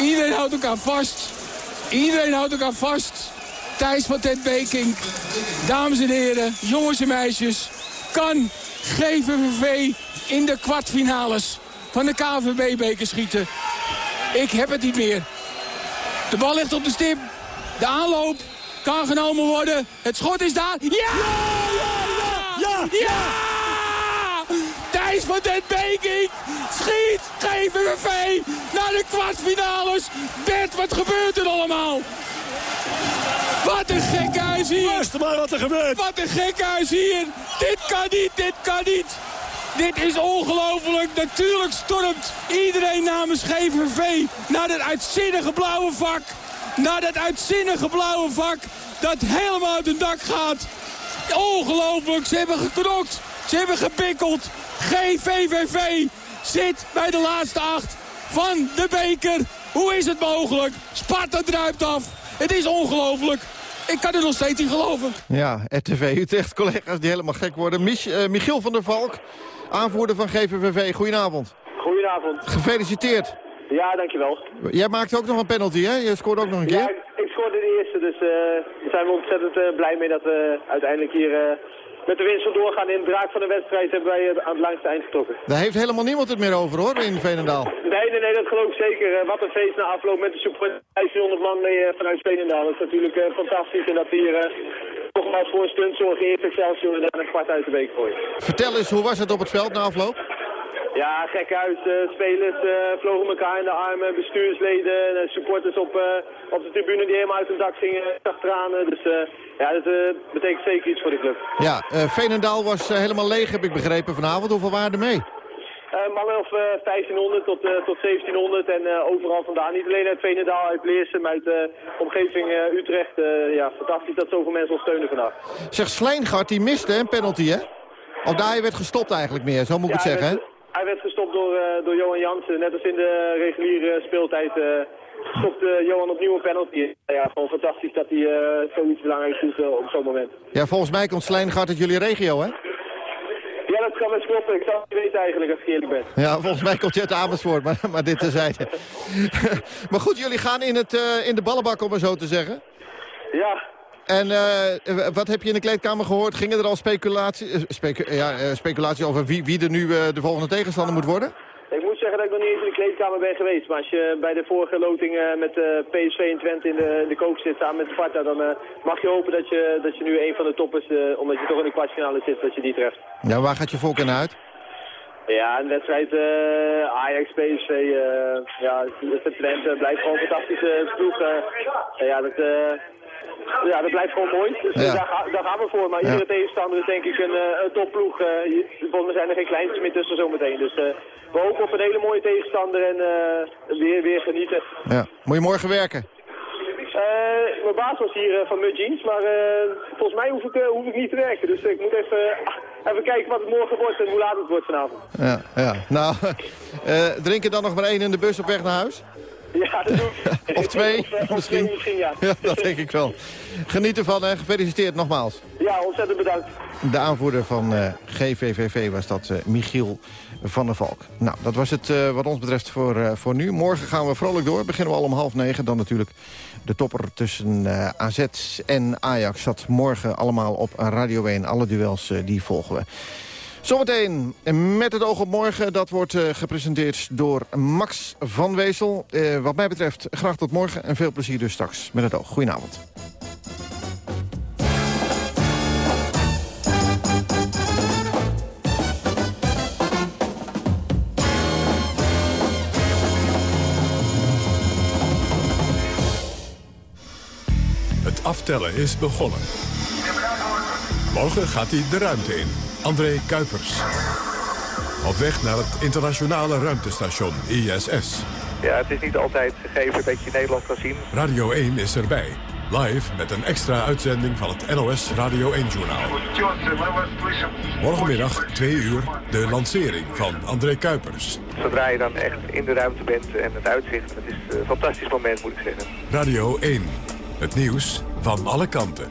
Speaker 27: Iedereen houdt elkaar vast. Iedereen houdt elkaar vast. Thijs van Ted Beking. Dames en heren, jongens en meisjes. Kan GVVV in de kwartfinales van de KVB-beker schieten. Ik heb het niet meer. De bal ligt op de stip. De aanloop kan genomen worden. Het schot is daar. Ja! Ja! Ja! Van den Beking schiet GVVV naar de kwartfinales. Bert, wat gebeurt er allemaal? Wat een gekhuis hier.
Speaker 26: Luister maar wat er gebeurt.
Speaker 27: Wat een gekhuis hier. Dit kan niet, dit kan niet. Dit is ongelooflijk. Natuurlijk stormt iedereen namens GVV naar dat uitzinnige blauwe vak. Naar dat uitzinnige blauwe vak dat helemaal uit het dak gaat. Ongelooflijk, ze hebben geknokt. Ze hebben gepikkeld. GVVV zit bij de laatste acht van de beker. Hoe is het mogelijk? Sparta druipt af. Het is ongelooflijk. Ik kan er nog steeds niet geloven.
Speaker 10: Ja, RTV Utrecht, collega's die helemaal gek worden. Mich, eh, Michiel van der Valk, aanvoerder van GVVV. Goedenavond.
Speaker 28: Goedenavond.
Speaker 10: Gefeliciteerd.
Speaker 28: Ja, dankjewel.
Speaker 10: Jij maakte ook nog een penalty, hè? Je scoorde ook nog een
Speaker 28: Ja,
Speaker 10: keer.
Speaker 28: ik, ik scoorde de eerste, dus eh, daar zijn we ontzettend eh, blij mee dat we uiteindelijk hier eh, met de winst van doorgaan. In de draak van de wedstrijd hebben wij aan het langste eind getrokken.
Speaker 10: Daar heeft helemaal niemand het meer over, hoor, in Veenendaal.
Speaker 28: Nee, nee, nee, dat geloof ik zeker. Eh, wat een feest na afloop met de super 1500 man mee eh, vanuit Veenendaal. Dat is natuurlijk eh, fantastisch en dat hier nogmaals voor een stunt zorgen. Eerst Excelsior en dan een kwart uit de week gooien.
Speaker 10: Vertel eens, hoe was het op het veld na afloop?
Speaker 28: Ja, gek uit. Eh, spelers eh, vlogen elkaar in de armen, bestuursleden, eh, supporters op, op de tribune die helemaal uit hun dak gingen, achteraan. eh, Dus ja, dat betekent zeker iets voor de club.
Speaker 10: Ja, Veenendaal was helemaal leeg, heb ik begrepen vanavond. Hoeveel waren er mee?
Speaker 28: Mannen of eh, 1500 tot, tot 1700 en overal vandaan. Niet alleen uit Veenendaal, uit Leersum, uit de omgeving Utrecht. Ja, fantastisch dat zoveel mensen ons steunen vandaag.
Speaker 10: Zeg, Slijngart, die miste een penalty, hè? Of daar werd gestopt eigenlijk meer, zo moet ik
Speaker 28: Ja,
Speaker 10: het zeggen, hè?
Speaker 28: Hij werd gestopt door, eh, door Johan Jansen. Net als in de reguliere speeltijd eh stopte Johan opnieuw een penalty. Ja, gewoon fantastisch dat hij eh, zoiets belangrijks doet op zo'n moment.
Speaker 10: Ja, volgens mij komt Slijngart uit jullie regio, hè?
Speaker 28: Ja, dat kan best kloppen. Ik zou het niet weten eigenlijk als ik eerlijk ben.
Speaker 10: Ja, volgens mij komt hij uit Amersfoort, maar, maar dit terzijde. [laughs] maar goed, jullie gaan in, het, in de ballenbak, om maar zo te zeggen.
Speaker 28: Ja,
Speaker 10: En eh, wat heb je in de kleedkamer gehoord? Gingen er al speculatie, eh, specu- ja, eh, speculatie over wie, wie er nu eh, de volgende tegenstander moet worden?
Speaker 28: ik moet zeggen dat ik nog niet eens in de kleedkamer ben geweest. Maar als je bij de vorige loting eh, met eh, PSV en Twente in de, in de kook zit samen met Sparta... dan eh, mag je hopen dat je, dat je nu een van de toppers, eh, omdat je toch in de kwartfinale zit, dat je die treft.
Speaker 10: Ja, waar gaat je voorkeur naar uit?
Speaker 28: Ja, een wedstrijd eh, Ajax, PSV, eh ja, het Twente blijft gewoon een fantastische ploeg. eh. ja, dat, eh, ja, dat blijft gewoon mooi. Dus
Speaker 10: Ja.
Speaker 28: daar, ga- daar gaan we voor. Maar iedere tegenstander is denk ik een, eh, een topploeg. Eh, volgens mij zijn er geen kleintjes meer tussen zometeen. Dus eh, we hopen op een hele mooie tegenstander en eh, weer, weer genieten.
Speaker 10: Ja. Moet je morgen werken?
Speaker 28: Eh, mijn baas was hier eh, van Mud Jeans, maar eh, volgens mij hoef ik, eh, hoef ik niet te werken. Dus ik moet even, ah, even kijken wat het morgen wordt en hoe laat het wordt vanavond.
Speaker 10: Ja, ja. Nou, [laughs] eh drinken dan nog maar één in de bus op weg naar huis? [laughs]
Speaker 28: Ja, dat doe ik. [laughs]
Speaker 10: Of twee,
Speaker 28: Of, of
Speaker 10: misschien.
Speaker 28: twee misschien, ja. [laughs]
Speaker 10: Ja, dat denk ik wel. Geniet ervan en gefeliciteerd nogmaals.
Speaker 28: Ja, ontzettend bedankt.
Speaker 10: De aanvoerder van eh, GVVV was dat, eh, Michiel van der Valk. Nou, dat was het eh, wat ons betreft voor, voor nu. Morgen gaan we vrolijk door. Beginnen we al om half negen. Dan natuurlijk de topper tussen AZ en Ajax. Dat morgen allemaal op Radio 1. Alle duels die volgen we. Zometeen met het oog op morgen. Dat wordt eh, gepresenteerd door Max van Wezel. Eh, wat mij betreft graag tot morgen. En veel plezier dus straks met het oog. Goedenavond.
Speaker 9: Het aftellen is begonnen. Morgen gaat hij de ruimte in. André Kuipers. Op weg naar het internationale ruimtestation ISS.
Speaker 29: Ja, het is niet altijd gegeven dat je Nederland kan zien.
Speaker 9: Radio 1 is erbij. Live met een extra uitzending van het NOS Radio 1-journaal. Morgenmiddag, 2 uur, de lancering van André Kuipers.
Speaker 29: Zodra je dan echt in de ruimte bent en het uitzicht, het is een fantastisch moment moet ik zeggen.
Speaker 9: Radio 1, het nieuws van alle kanten.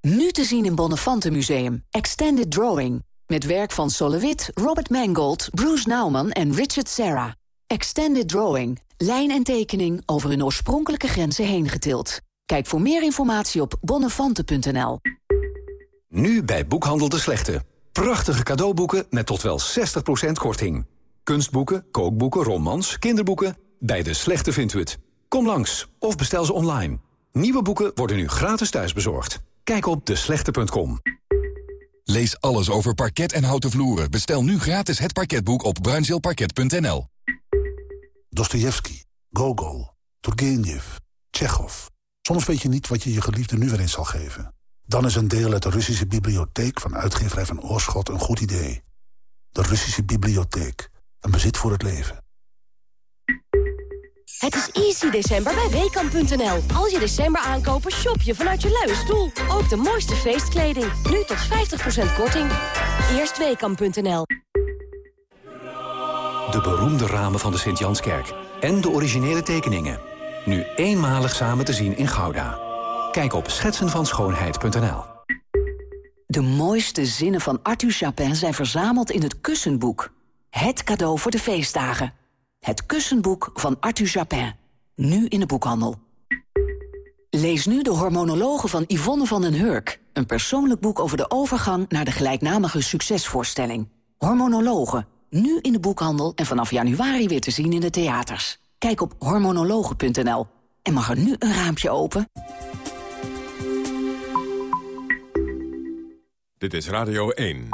Speaker 30: Nu te zien in Bonnefante Museum. Extended Drawing. Met werk van Solowit, Robert Mangold, Bruce Nauman en Richard Serra. Extended Drawing. Lijn en tekening over hun oorspronkelijke grenzen heen getild. Kijk voor meer informatie op bonnefante.nl.
Speaker 31: Nu bij Boekhandel de Slechte. Prachtige cadeauboeken met tot wel 60% korting. Kunstboeken, kookboeken, romans, kinderboeken. Bij de Slechte vindt u het. Kom langs of bestel ze online. Nieuwe boeken worden nu gratis thuisbezorgd. Kijk op deslechte.com.
Speaker 32: Lees alles over parket en houten vloeren. Bestel nu gratis het parketboek op bruinzeelparket.nl.
Speaker 33: Dostoevsky, Gogol, Turgenev, Tsjechov. Soms weet je niet wat je je geliefde nu weer eens zal geven. Dan is een deel uit de Russische bibliotheek van uitgeverij van Oorschot een goed idee. De Russische bibliotheek. Een bezit voor het leven.
Speaker 34: Het is easy december bij Weekamp.nl. Als je december aankopen, shop je vanuit je luie stoel. Ook de mooiste feestkleding. Nu tot 50% korting. Eerst Weekamp.nl.
Speaker 31: De beroemde ramen van de Sint-Janskerk. En de originele tekeningen. Nu eenmalig samen te zien in Gouda. Kijk op schetsenvanschoonheid.nl.
Speaker 30: De mooiste zinnen van Arthur Chapin zijn verzameld in het Kussenboek. Het cadeau voor de feestdagen. Het Kussenboek van Arthur Chapin. Nu in de boekhandel. Lees nu de hormonologen van Yvonne van den Hurk. Een persoonlijk boek over de overgang naar de gelijknamige succesvoorstelling. Hormonologen. Nu in de boekhandel en vanaf januari weer te zien in de theaters. Kijk op hormonologen.nl. En mag er nu een raampje open?
Speaker 9: Dit is Radio 1.